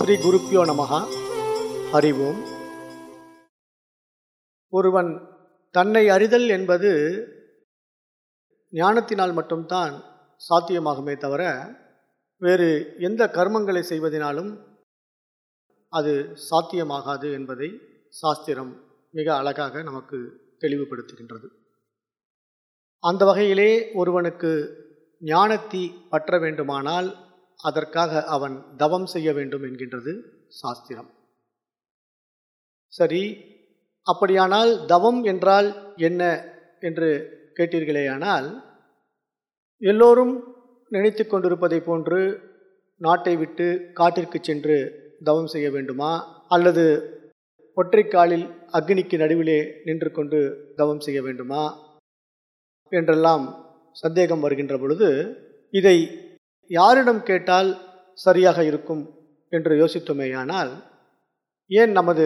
ஸ்ரீ குருப்பியோ நமகா அறிவோம். ஒருவன் தன்னை அறிதல் என்பது ஞானத்தினால் மட்டும்தான் சாத்தியமாகுமே தவிர வேறு எந்த கர்மங்களை செய்வதனாலும் அது சாத்தியமாகாது என்பதை சாஸ்திரம் மிக அழகாக நமக்கு தெளிவுபடுத்துகின்றது. அந்த வகையிலே ஒருவனுக்கு ஞானத்தி பற்ற வேண்டுமானால் அதற்காக அவன் தவம் செய்ய வேண்டும் என்கின்றது சாஸ்திரம். சரி அப்படியானால் தவம் என்றால் என்ன என்று கேட்டீர்களேயானால் எல்லோரும் நினைத்து கொண்டிருப்பதை போன்று நாட்டை விட்டு காட்டிற்கு சென்று தவம் செய்ய வேண்டுமா? அல்லது ஒற்றைக்காலில் அக்னிக்கு நடுவிலே நின்று கொண்டு தவம் செய்ய வேண்டுமா? என்றெல்லாம் சந்தேகம் வருகின்ற பொழுது இதை யாரிடம் கேட்டால் சரியாக இருக்கும் என்று யோசித்தோமேயானால் ஏன் நமது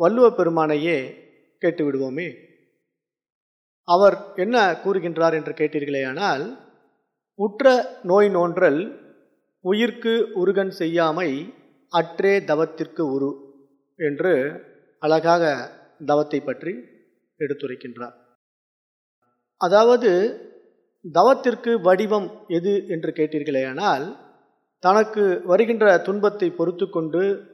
வள்ளுவ பெருமானையே கேட்டுவிடுவோமே? அவர் என்ன கூறுகின்றார் என்று கேட்டீர்களேயானால் உற்ற நோய் நோன்றல் உயிர்க்கு உருகன் செய்யாமை அற்றே தவத்திற்கு உரு என்று அழகாக தவத்தை பற்றி எடுத்துரைக்கின்றார். அதாவது தவத்திற்கு வடிவம் எது என்று கேட்டீர்களேயானால் தனக்கு வருகின்ற துன்பத்தை பொறுத்து கொண்டு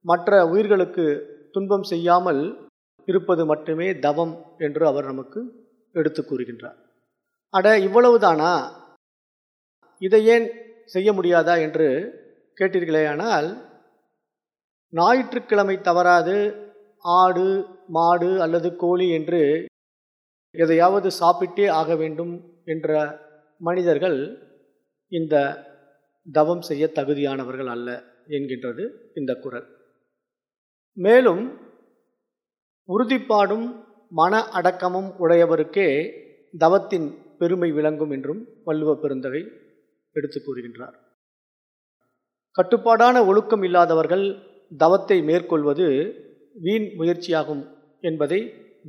மற்ற உயிர்களுக்கு துன்பம் செய்யாமல் இருப்பது மட்டுமே தவம் என்று அவர் நமக்கு எடுத்து கூறுகின்றார். அட இவ்வளவுதானா? இதை ஏன் செய்ய முடியாதா என்று கேட்டீர்களேயானால் ஞாயிற்றுக்கிழமை தவறாது ஆடு மாடு அல்லது கோழி என்று எதையாவது சாப்பிட்டே ஆக வேண்டும் என்ற மனிதர்கள் இந்த தவம் செய்ய தகுதியானவர்கள் அல்ல என்கின்றது இந்த குரல். மேலும் உறுதிப்பாடும் மன அடக்கமும் உடையவருக்கே தவத்தின் பெருமை விளங்கும் என்றும் வள்ளுவ பெருந்தகை எடுத்து கூறுகின்றார். கட்டுப்பாடான ஒழுக்கம் இல்லாதவர்கள் தவத்தை மேற்கொள்வது வீண் முயற்சியாகும் என்பதை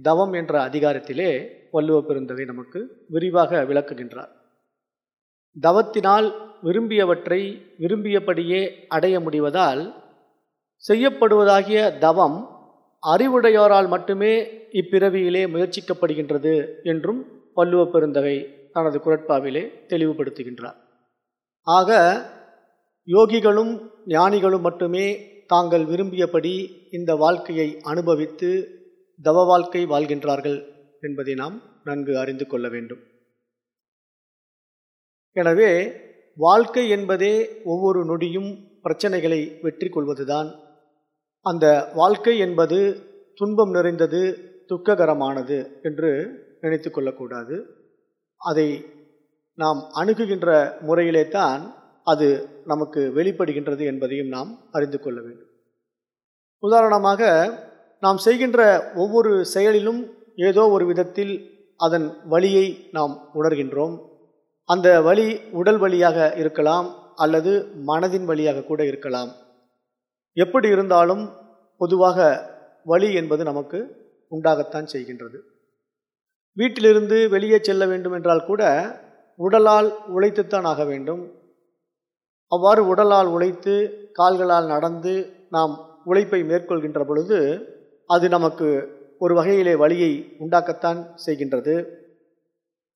தவம் என்ற அதிகாரத்திலே வள்ளுவ பெருந்தகை நமக்கு விரிவாக விளக்குகின்றார். தவத்தினால் விரும்பியவற்றை விரும்பியபடியே அடைய முடிவதால் செய்யப்படுவதாகிய தவம் அறிவுடையோரால் மட்டுமே இப்பிறவியிலே முயற்சிக்கப்படுகின்றது என்றும் வள்ளுவ பெருந்தகை தனது குரட்பாவிலே தெளிவுபடுத்துகின்றார். ஆக யோகிகளும் ஞானிகளும் மட்டுமே தாங்கள் விரும்பியபடி இந்த வாழ்க்கையை அனுபவித்து தவ வாழ்க்கை வாழ்கின்றார்கள் என்பதை நாம் நன்கு அறிந்து கொள்ள வேண்டும். எனவே வாழ்க்கை என்பதே ஒவ்வொரு நொடியும் பிரச்சனைகளை வெற்றி கொள்வதுதான். அந்த வாழ்க்கை என்பது துன்பம் நிறைந்தது துக்ககரமானது என்று நினைத்து கொள்ளக்கூடாது. அதை நாம் அணுகுகின்ற முறையிலே தான் அது நமக்கு வெளிப்படுகின்றது என்பதையும் நாம் அறிந்து கொள்ள வேண்டும். உதாரணமாக நாம் செய்கின்ற ஒவ்வொரு செயலிலும் ஏதோ ஒரு விதத்தில் அதன் வழியை நாம் உணர்கின்றோம். அந்த வழி உடல் வழியாக இருக்கலாம் அல்லது மனதின் வழியாக கூட இருக்கலாம். எப்படி இருந்தாலும் பொதுவாக வழி என்பது நமக்கு உண்டாகத்தான் செய்கின்றது. வீட்டிலிருந்து வெளியே செல்ல வேண்டும் என்றால் கூட உடலால் உழைத்துத்தான் ஆக வேண்டும். அவ்வாறு உடலால் உழைத்து கால்களால் நடந்து நாம் உழைப்பை மேற்கொள்கின்ற பொழுது அது நமக்கு ஒரு வகையிலே வழியை உண்டாக்கத்தான் செய்கின்றது.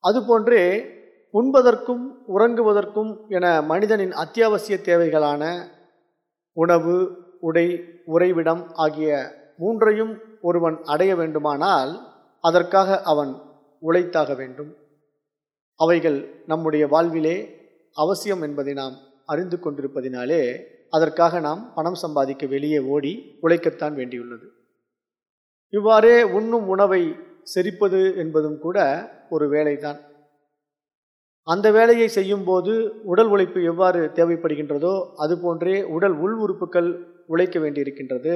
அதுபோன்றே உண்பதற்கும் உறங்குவதற்கும் என மனிதனின் அத்தியாவசிய தேவைகளான உணவு உடை உறைவிடம் ஆகிய மூன்றையும் ஒருவன் அடைய வேண்டுமானால் அதற்காக அவன் உழைத்தாக வேண்டும். அவைகள் நம்முடைய வாழ்விலே அவசியம் என்பதை நாம் அறிந்து கொண்டிருப்பதினாலே அதற்காக நாம் பணம் சம்பாதிக்க வெளியே ஓடி உழைக்கத்தான் வேண்டியுள்ளது. இவ்வாறே உண்ணும் உணவை செரிப்பது என்பதும் கூட ஒரு வேலைதான். அந்த வேலையை செய்யும்போது உடல் உழைப்பு எவ்வாறு தேவைப்படுகின்றதோ அதுபோன்றே உடல் உள் உறுப்புகள் உழைக்க வேண்டியிருக்கின்றது.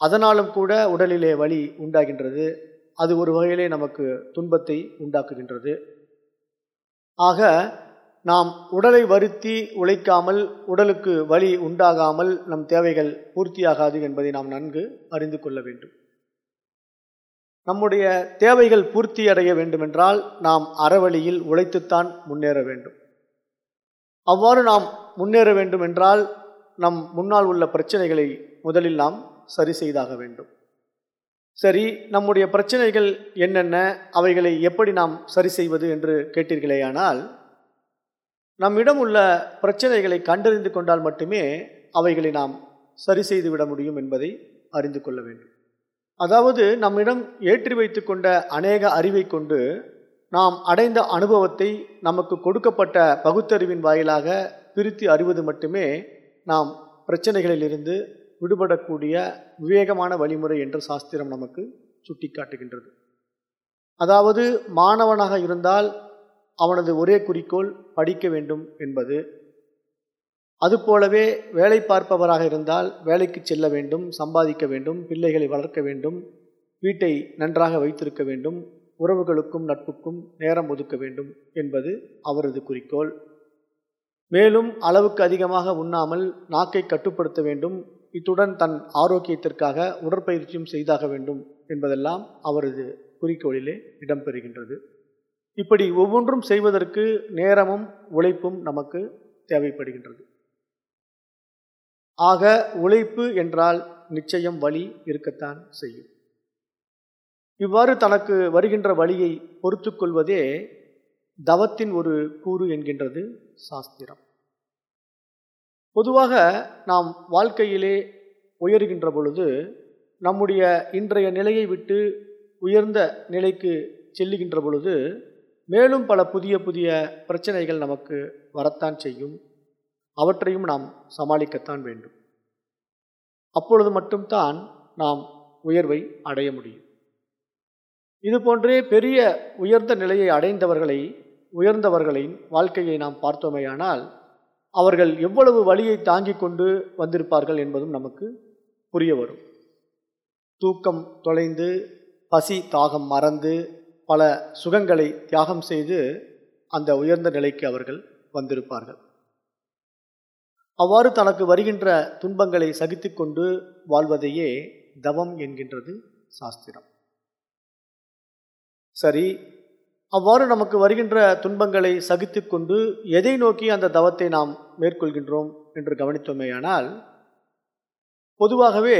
அதனாலும் கூட உடலிலே வலி உண்டாகின்றது. அது ஒரு வகையிலே நமக்கு துன்பத்தை உண்டாக்குகின்றது. ஆக நாம் உடலை வருத்தி உழைக்காமல் உடலுக்கு வலி உண்டாகாமல் நம் தேவைகள் பூர்த்தியாகாது என்பதை நாம் நன்கு அறிந்து கொள்ள வேண்டும். நம்முடைய தேவைகள் பூர்த்தி அடைய வேண்டுமென்றால் நாம் அறவழியில் உழைத்துத்தான் முன்னேற வேண்டும். அவ்வாறு நாம் முன்னேற வேண்டும் என்றால் நம் முன்னால் உள்ள பிரச்சனைகளை முதலில் நாம் சரி செய்தாக வேண்டும். சரி நம்முடைய பிரச்சனைகள் என்னென்ன அவைகளை எப்படி நாம் சரி செய்வது என்று கேட்டீர்களேயானால் நம்மிடம் உள்ள பிரச்சனைகளை கண்டறிந்து கொண்டால் மட்டுமே அவைகளை நாம் சரி செய்து விட முடியும் என்பதை அறிந்து கொள்ள வேண்டும். அதாவது நம்மிடம் ஏற்றி வைத்து கொண்ட அநேக அறிவை கொண்டு நாம் அடைந்த அனுபவத்தை நமக்கு கொடுக்கப்பட்ட பகுத்தறிவின் வாயிலாக பிரித்து அறிவது மட்டுமே நாம் பிரச்சனைகளிலிருந்து விடுபடக்கூடிய விவேகமான வழிமுறை என்று சாஸ்திரம் நமக்கு சுட்டிக்காட்டுகின்றது. அதாவது மாணவனாக இருந்தால் அவனது ஒரே குறிக்கோள் படிக்க வேண்டும் என்பது. அதுபோலவே வேலை பார்ப்பவராக இருந்தால் வேலைக்கு செல்ல வேண்டும் சம்பாதிக்க வேண்டும் பிள்ளைகளை வளர்க்க வேண்டும் வீட்டை நன்றாக வைத்திருக்க வேண்டும் உறவுகளுக்கும் நட்புக்கும் நேரம் ஒதுக்க வேண்டும் என்பது அவரது குறிக்கோள். மேலும் அளவுக்கு அதிகமாக உண்ணாமல் நாக்கை கட்டுப்படுத்த வேண்டும் இத்துடன் தன் ஆரோக்கியத்திற்காக உடற்பயிற்சியும் செய்தாக வேண்டும் என்பதெல்லாம் அவரது குறிக்கோளிலே இடம்பெறுகின்றது. இப்படி ஒவ்வொன்றும் செய்வதற்கு நேரமும் உழைப்பும் நமக்கு தேவைப்படுகின்றது. ஆக உழைப்பு என்றால் நிச்சயம் வழி இருக்கத்தான் செய்யும். இவ்வாறு தனக்கு வருகின்ற வழியை பொறுத்து கொள்வதே தவத்தின் ஒரு கூறு என்கின்றது சாஸ்திரம். பொதுவாக நாம் வாழ்க்கையிலே உயர்கின்ற பொழுது நம்முடைய இன்றைய நிலையை விட்டு உயர்ந்த நிலைக்கு செல்லுகின்ற பொழுது மேலும் பல புதிய புதிய பிரச்சனைகள் நமக்கு வரத்தான் செய்யும். அவற்றையும் நாம் சமாளிக்கத்தான் வேண்டும். அப்பொழுது மட்டும்தான் நாம் உயர்வை அடைய முடியும். இது போன்றே பெரிய உயர்ந்த நிலையை அடைந்தவர்களை உயர்ந்தவர்களின் வாழ்க்கையை நாம் பார்த்தோமேயானால் அவர்கள் எவ்வளவு வழியை தாங்கிக் கொண்டு வந்திருப்பார்கள் என்பதும் நமக்கு புரிய வரும். தூக்கம் தொலைந்து பசி தாகம் மறந்து பல சுகங்களை தியாகம் செய்து அந்த உயர்ந்த நிலைக்கு அவர்கள் வந்திருப்பார்கள். அவ்வாறு தனக்கு வருகின்ற துன்பங்களை சகித்து கொண்டு வாழ்வதையே தவம் என்கின்றது சாஸ்திரம். சரி அவ்வாறு நமக்கு வருகின்ற துன்பங்களை சகித்து கொண்டு எதை நோக்கி அந்த தவத்தை நாம் மேற்கொள்கின்றோம் என்று கவனித்தோமேயானால் பொதுவாகவே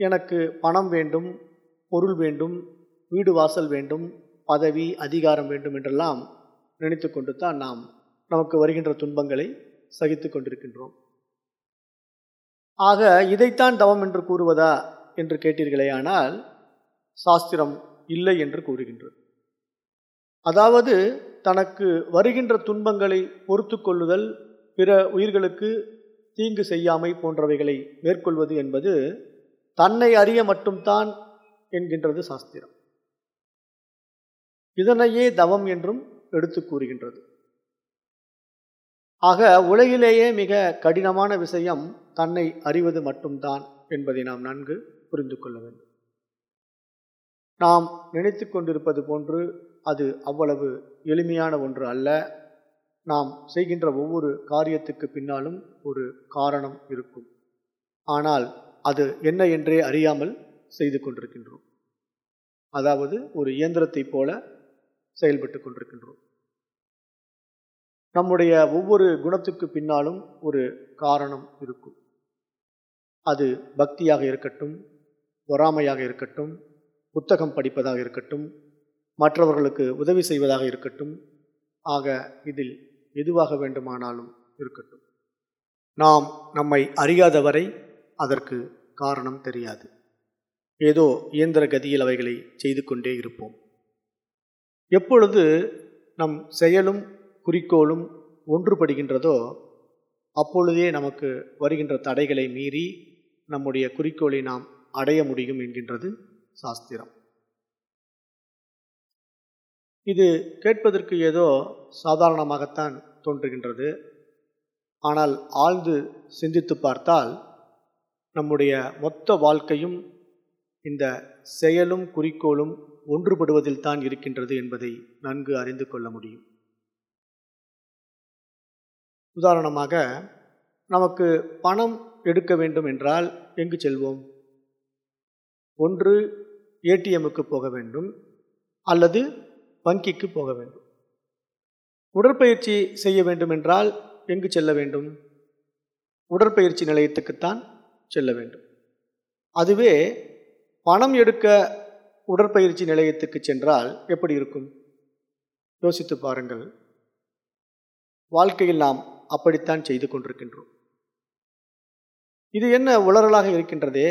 எனக்கு பணம் வேண்டும் பொருள் வேண்டும் வீடு வாசல் வேண்டும் பதவி அதிகாரம் வேண்டும் என்றெல்லாம் நினைத்து கொண்டு தான் நாம் நமக்கு வருகின்ற துன்பங்களை சகித்து கொண்டிருக்கின்றோம். ஆக இதைத்தான் தவம் என்று கூறுவதா என்று கேட்டீர்களே ஆனால் சாஸ்திரம் இல்லை என்று கூறுகின்றது. அதாவது தனக்கு வருகின்ற துன்பங்களை பொறுத்து கொள்ளுதல் பிற உயிர்களுக்கு தீங்கு செய்யாமை போன்றவைகளை மேற்கொள்வது என்பது தன்னை அறிய மட்டும்தான் என்கின்றது சாஸ்திரம். இதனையே தவம் என்றும் எடுத்து கூறுகின்றது. ஆக உலகிலேயே மிக கடினமான விஷயம் தன்னை அறிவது மட்டும்தான் என்பதை நாம் நன்கு புரிந்து கொள்ள வேண்டும். நாம் நினைத்து கொண்டிருப்பது போன்று அது அவ்வளவு எளிமையான ஒன்று அல்ல. நாம் செய்கின்ற ஒவ்வொரு காரியத்துக்கு பின்னாலும் ஒரு காரணம் இருக்கும். ஆனால் அது என்ன என்றே அறியாமல் செய்து கொண்டிருக்கின்றோம். அதாவது ஒரு இயந்திரத்தைப் போல செயல்பட்டு கொண்டிருக்கின்றோம். நம்முடைய ஒவ்வொரு குணத்துக்கு பின்னாலும் ஒரு காரணம் இருக்கும். அது பக்தியாக இருக்கட்டும் பொறாமையாக இருக்கட்டும் புத்தகம் படிப்பதாக இருக்கட்டும் மற்றவர்களுக்கு உதவி செய்வதாக இருக்கட்டும் ஆக இதில் எதுவாக வேண்டுமானாலும் இருக்கட்டும். நாம் நம்மை அறியாதவரை அதற்கு காரணம் தெரியாது. ஏதோ இயந்திர கதியில் அவைகளை செய்து கொண்டே இருப்போம். எப்பொழுது நம் செயலும் குறிக்கோளும் ஒன்றுபடுகின்றதோ அப்பொழுதே நமக்கு வருகின்ற தடைகளை மீறி நம்முடைய குறிக்கோளை நாம் அடைய முடியும் என்கின்றது சாஸ்திரம். இது கேட்பதற்கு ஏதோ சாதாரணமாகத்தான் தோன்றுகின்றது. ஆனால் ஆழ்ந்து சிந்தித்து பார்த்தால் நம்முடைய மொத்த வாழ்க்கையும் இந்த செயலும் குறிக்கோளும் ஒன்றுபடுவதில் தான் இருக்கின்றது என்பதை நன்கு அறிந்து கொள்ள முடியும். உதாரணமாக நமக்கு பணம் எடுக்க வேண்டும் என்றால் எங்கு செல்வோம்? ஒன்று ஏடிஎம்முக்கு போக வேண்டும் அல்லது வங்கிக்கு போக வேண்டும். உடற்பயிற்சி செய்ய வேண்டும் என்றால் எங்கு செல்ல வேண்டும்? உடற்பயிற்சி நிலையத்துக்குத்தான் செல்ல வேண்டும். அதுவே பணம் எடுக்க உடற்பயிற்சி நிலையத்துக்கு சென்றால் எப்படி இருக்கும்? யோசித்து பாருங்கள். வாழ்க்கையில் நாம் அப்படித்தான் செய்து கொண்டிருக்கின்றோம். இது என்ன உளறலாக இருக்கின்றதே?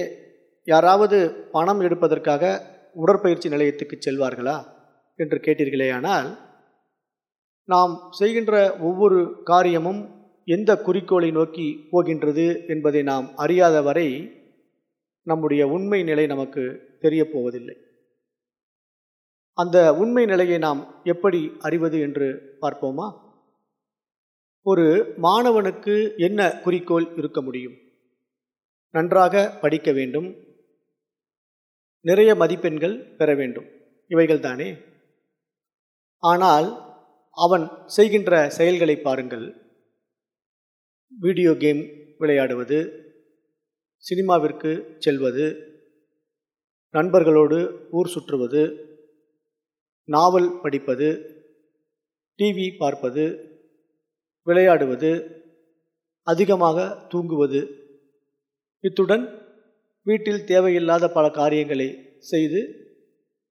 யாராவது பணம் எடுப்பதற்காக உடற்பயிற்சி நிலையத்துக்கு செல்வார்களா? என்று கேட்டீர்களேயானால் நாம் செய்கின்ற ஒவ்வொரு காரியமும் எந்த குறிக்கோளை நோக்கி போகின்றது என்பதை நாம் அறியாத வரை நம்முடைய உண்மை நிலை நமக்கு தெரியப்போவதில்லை அந்த உண்மை நிலையை நாம் எப்படி அறிவது என்று பார்ப்போமா? ஒரு மாணவனுக்கு என்ன குறிக்கோள் இருக்க முடியும்? நன்றாக படிக்க வேண்டும். நிறைய மதிப்பெண்கள் பெற வேண்டும். இவைகள் தானே? ஆனால் அவன் செய்கின்ற செயல்களை பாருங்கள். வீடியோ கேம் விளையாடுவது சினிமாவிற்கு செல்வது நண்பர்களோடு ஊர் சுற்றுவது நாவல் படிப்பது டிவி பார்ப்பது விளையாடுவது அதிகமாக தூங்குவது. இத்துடன் வீட்டில் தேவையில்லாத பல காரியங்களை செய்து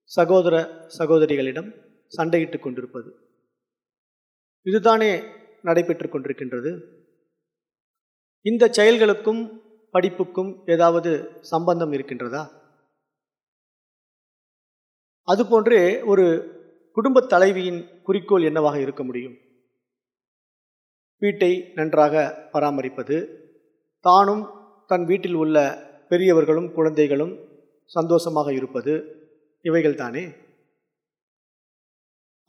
சகோதர சகோதரிகளிடம் சண்டையிட்டு கொண்டிருப்பது. இதுதானே நடைபெற்று கொண்டிருக்கின்றது. இந்த செயல்களுக்கும் படிப்புக்கும் ஏதாவது சம்பந்தம் இருக்கின்றதா? அதுபோன்றே ஒரு குடும்பத் தலைவியின் குறிக்கோள் என்னவாக இருக்க முடியும்? வீட்டை நன்றாக பராமரிப்பது தானும் தன் வீட்டில் உள்ள பெரியவர்களும் குழந்தைகளும் சந்தோஷமாக இருப்பது இவைகள் தானே?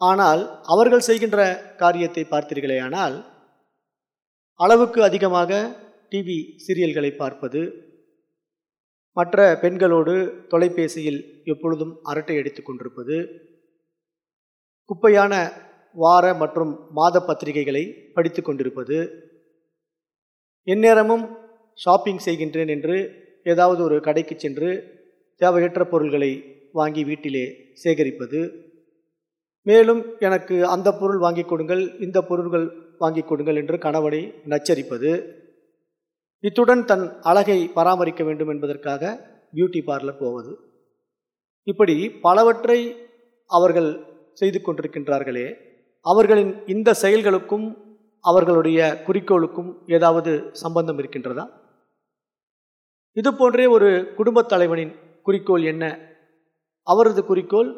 ஆனால் அவர்கள் செய்கின்ற காரியத்தை பார்த்தீர்களேயானால் அளவுக்கு அதிகமாக டிவி சீரியல்களை பார்ப்பது மற்ற பெண்களோடு தொலைபேசியில் எப்பொழுதும் அரட்டை அடித்து கொண்டிருப்பது குப்பையான வார மற்றும் மாத பத்திரிகைகளை படித்து கொண்டிருப்பது எந்நேரமும் ஷாப்பிங் செய்கின்றேன் என்று ஏதாவது ஒரு கடைக்கு சென்று தேவையற்ற பொருள்களை வாங்கி வீட்டிலே சேகரிப்பது. மேலும் எனக்கு அந்த பொருள் வாங்கி கொடுங்கள் இந்த பொருள்கள் வாங்கி கொடுங்கள் என்று கணவனை நச்சரிப்பது. இத்துடன் தன் அழகை பராமரிக்க வேண்டும் என்பதற்காக பியூட்டி பார்லர் போவது. இப்படி பலவற்றை அவர்கள் செய்து கொண்டிருக்கின்றார்களே அவர்களின் இந்த செயல்களுக்கும் அவர்களுடைய குறிக்கோளுக்கும் ஏதாவது சம்பந்தம் இருக்கின்றதா? இது போன்றே ஒரு குடும்பத் தலைவனின் குறிக்கோள் என்ன? அவரது குறிக்கோள்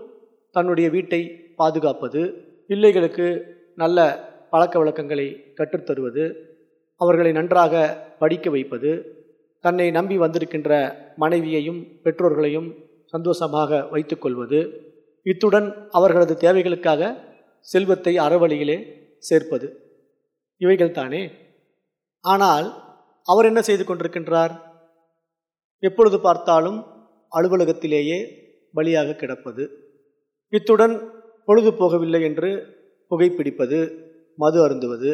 தன்னுடைய வீட்டை பாதுகாப்பது பிள்ளைகளுக்கு நல்ல பழக்க வழக்கங்களை கற்றுத்தருவது அவர்களை நன்றாக படிக்க வைப்பது தன்னை நம்பி வந்திருக்கின்ற மனைவியையும் பெற்றோர்களையும் சந்தோஷமாக வைத்துக்கொள்வது இத்துடன் அவர்களது தேவைகளுக்காக செல்வத்தை அறவழியிலே சேர்ப்பது. இவைகள் தானே? ஆனால் அவர் என்ன செய்து கொண்டிருக்கின்றார்? எப்பொழுது பார்த்தாலும் அலுவலகத்திலேயே பலியாக கிடப்பது. இத்துடன் பொழுது போகவில்லை என்று புகைப்பிடிப்பது மது அருந்துவது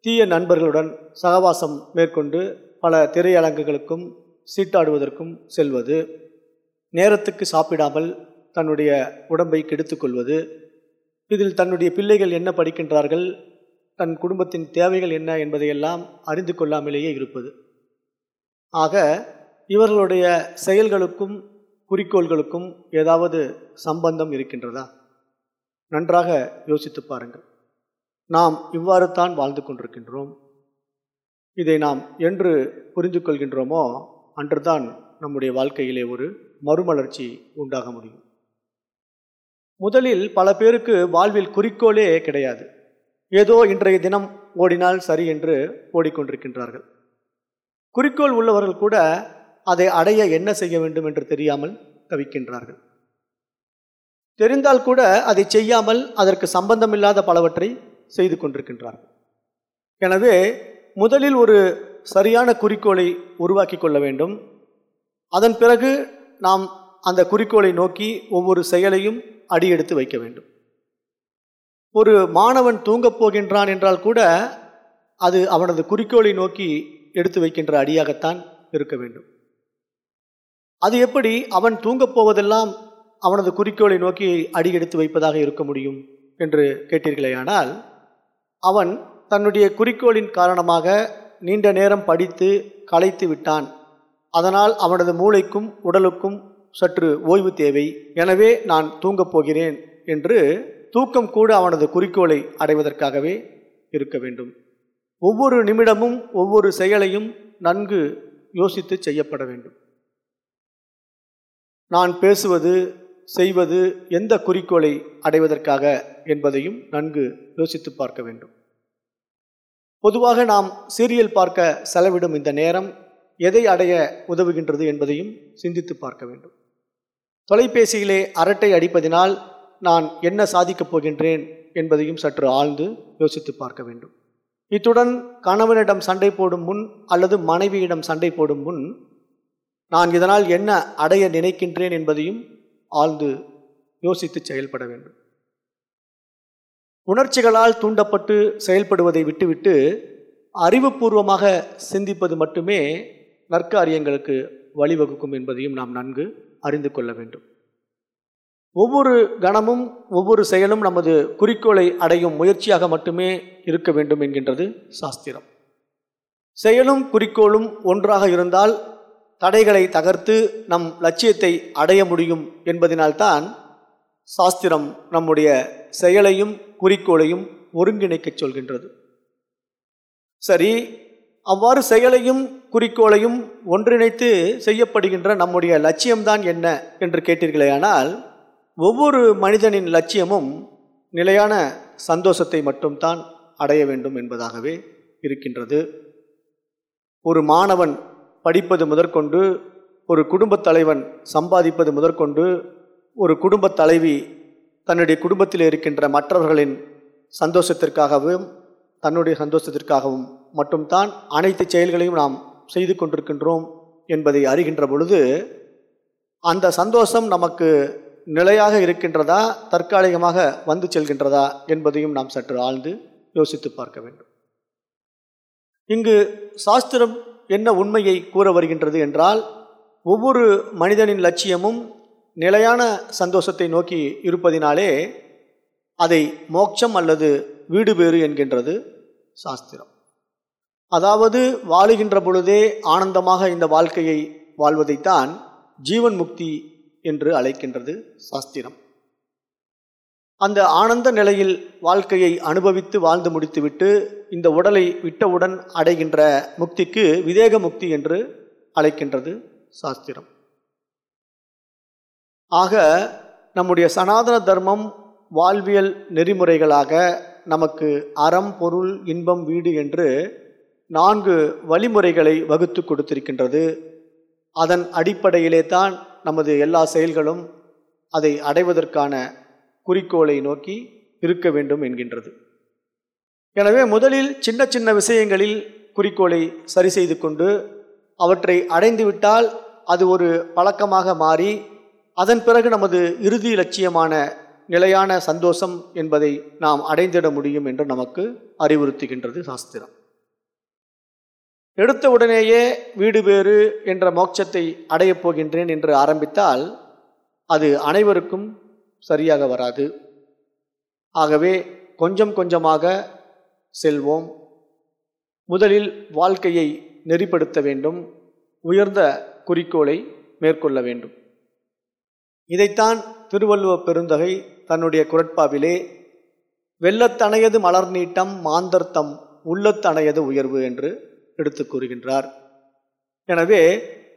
தீய நண்பர்களுடன் சகவாசம் மேற்கொண்டு பல திரையரங்குகளுக்கும் சீட்டாடுவதற்கும் செல்வது நேரத்துக்கு சாப்பிடாமல் தன்னுடைய உடம்பை கெடுத்துக்கொள்வது இதில் தன்னுடைய பிள்ளைகள் என்ன படிக்கின்றார்கள் தன் குடும்பத்தின் தேவைகள் என்ன என்பதையெல்லாம் அறிந்து கொள்ளாமலேயே இருப்பது. ஆக இவர்களுடைய செயல்களுக்கும் குறிக்கோள்களுக்கும் ஏதாவது சம்பந்தம் இருக்கின்றதா? நன்றாக யோசித்து பாருங்கள். நாம் இவ்வாறு தான் வாழ்ந்து கொண்டிருக்கின்றோம். இதை நாம் என்று புரிந்து கொள்கின்றோமோ அன்றுதான் நம்முடைய வாழ்க்கையிலே ஒரு மறுமலர்ச்சி உண்டாக முடியும். முதலில் பல பேருக்கு வாழ்வில் குறிக்கோளே கிடையாது. ஏதோ இன்றைய தினம் ஓடினால் சரி என்று ஓடிக்கொண்டிருக்கின்றார்கள். குறிக்கோள் உள்ளவர்கள் கூட அதை அடைய என்ன செய்ய வேண்டும் என்று தெரியாமல் தவிக்கின்றார்கள். தெரிந்தால் கூட அதை செய்யாமல் அதற்கு சம்பந்தமில்லாத பலவற்றை செய்து கொண்டிருக்கின்றார்கள். எனவே முதலில் ஒரு சரியான குறிக்கோளை உருவாக்கி கொள்ள வேண்டும். அதன் பிறகு நாம் அந்த குறிக்கோளை நோக்கி ஒவ்வொரு செயலையும் அடியெடுத்து வைக்க வேண்டும். ஒரு மாணவன் தூங்கப் போகின்றான் என்றால் கூட அது அவனது குறிக்கோளை நோக்கி எடுத்து வைக்கின்ற அடியாகத்தான் இருக்க வேண்டும். அது எப்படி அவன் தூங்கப் போவதெல்லாம் அவனது குறிக்கோளை நோக்கி அடி எடுத்து வைப்பதாக இருக்க முடியும் என்று கேட்டீர்களேயானால் அவன் தன்னுடைய குறிக்கோளின் காரணமாக நீண்ட நேரம் படித்து களைத்து விட்டான். அதனால் அவனது மூளைக்கும் உடலுக்கும் சற்று ஓய்வு தேவை. எனவே நான் தூங்கப் போகிறேன் என்று தூக்கம் கூட அவனது குறிக்கோளை அடைவதற்காகவே இருக்க வேண்டும். ஒவ்வொரு நிமிடமும் ஒவ்வொரு செயலையும் நன்கு யோசித்து செய்யப்பட வேண்டும். நான் பேசுவது செய்வது எந்த குறிக்கோளை அடைவதற்காக? என்பதையும் நன்கு யோசித்து பார்க்க வேண்டும். பொதுவாக நாம் சீரியல் பார்க்க செலவிடும் இந்த நேரம் எதை அடைய உதவுகின்றது என்பதையும் சிந்தித்து பார்க்க வேண்டும். தொலைபேசியிலே அரட்டை அடிப்பதினால் நான் என்ன சாதிக்கப் போகின்றேன் என்பதையும் சற்று ஆழ்ந்து யோசித்து பார்க்க வேண்டும். இத்துடன் கணவனிடம் சண்டை போடும் முன் அல்லது மனைவியிடம் சண்டை போடும் முன் நான் இதனால் என்ன அடைய நினைக்கின்றேன் என்பதையும் ஆழ்ந்து யோசித்து செயல்பட வேண்டும். உணர்ச்சிகளால் தூண்டப்பட்டு செயல்படுவதை விட்டுவிட்டு அறிவுபூர்வமாக சிந்திப்பது மட்டுமே நற்காரியங்களுக்கு வழிவகுக்கும் என்பதையும் நாம் நன்கு அறிந்து கொள்ள வேண்டும். ஒவ்வொரு கணமும் ஒவ்வொரு செயலும் நமது குறிக்கோளை அடையும் முயற்சியாக மட்டுமே இருக்க வேண்டும் என்கின்றது சாஸ்திரம். செயலும் குறிக்கோளும் ஒன்றாக இருந்தால் தடைகளை தகர்த்து நம் லட்சியத்தை அடைய முடியும் என்பதனால்தான் சாஸ்திரம் நம்முடைய செயலையும் குறிக்கோளையும் ஒருங்கிணைக்கச் சொல்கின்றது. சரி அவ்வாறு செயலையும் குறிக்கோளையும் ஒன்றிணைத்து செய்யப்படுகின்ற நம்முடைய லட்சியம்தான் என்ன என்று கேட்டீர்களேயானால் ஒவ்வொரு மனிதனின் லட்சியமும் நிலையான சந்தோஷத்தை மட்டும்தான் அடைய வேண்டும் என்பதாகவே இருக்கின்றது. ஒரு மாணவன் படிப்பது முதற்கொண்டு ஒரு குடும்பத் தலைவன் சம்பாதிப்பது முதற்கொண்டு ஒரு குடும்பத் தலைவி தன்னுடைய குடும்பத்தில் இருக்கின்ற மற்றவர்களின் சந்தோஷத்திற்காகவும் தன்னுடைய சந்தோஷத்திற்காகவும் மட்டும்தான் அனைத்து செயல்களையும் நாம் செய்து கொண்டிருக்கின்றோம் என்பதை அறிகின்ற பொழுது அந்த சந்தோஷம் நமக்கு நிலையாக இருக்கின்றதா தற்காலிகமாக வந்து செல்கின்றதா என்பதையும் நாம் சற்று ஆழ்ந்து யோசித்து பார்க்க வேண்டும். இங்கு சாஸ்திரம் என்ன உண்மையை கூற வருகின்றது என்றால் ஒவ்வொரு மனிதனின் லட்சியமும் நிலையான சந்தோஷத்தை நோக்கி இருப்பதினாலே அதை மோட்சம் அல்லது வீடு பேறு என்கின்றது சாஸ்திரம். அதாவது வாழுகின்ற பொழுதே ஆனந்தமாக இந்த வாழ்க்கையை வாழ்வதைத்தான் ஜீவன் முக்தி என்று அழைக்கின்றது சாஸ்திரம். அந்த ஆனந்த நிலையில் வாழ்க்கையை அனுபவித்து வாழ்ந்து முடித்துவிட்டு இந்த உடலை விட்டவுடன் அடைகின்ற முக்திக்கு விதேக முக்தி என்று அழைக்கின்றது சாஸ்திரம். ஆக நம்முடைய சனாதன தர்மம் வாழ்வியல் நெறிமுறைகளாக நமக்கு அறம் பொருள் இன்பம் வீடு என்று நான்கு வழிமுறைகளை வகுத்து கொடுத்திருக்கின்றது. அதன் அடிப்படையிலே தான் நமது எல்லா செயல்களும் அதை அடைவதற்கான குறிக்கோளை நோக்கி இருக்க வேண்டும் என்கின்றது. எனவே முதலில் சின்ன சின்ன விஷயங்களில் குறிக்கோளை சரி செய்து கொண்டு அவற்றை அடைந்துவிட்டால் அது ஒரு பழக்கமாக மாறி அதன் பிறகு நமது இறுதி லட்சியமான நிலையான சந்தோஷம் என்பதை நாம் அடைந்திட முடியும் என்று நமக்கு அறிவுறுத்துகின்றது சாஸ்திரம். எடுத்த உடனேயே வீடு பேறு என்ற மோட்சத்தை அடையப் போகின்றேன் என்று ஆரம்பித்தால் அது அனைவருக்கும் சரியாக வராது. ஆகவே கொஞ்சம் கொஞ்சமாக செல்வோம். முதலில் வாழ்க்கையை நெறிப்படுத்த வேண்டும். உயர்ந்த குறிக்கோளை மேற்கொள்ள வேண்டும். இதைத்தான் திருவள்ளுவ பெருந்தகை தன்னுடைய குரட்பாவிலே வெள்ளத்தணையது மலர் நீட்டம் மாந்தர்த்தம் உள்ளத்தணையது உயர்வு என்று எடுத்து கூறுகின்றார். எனவே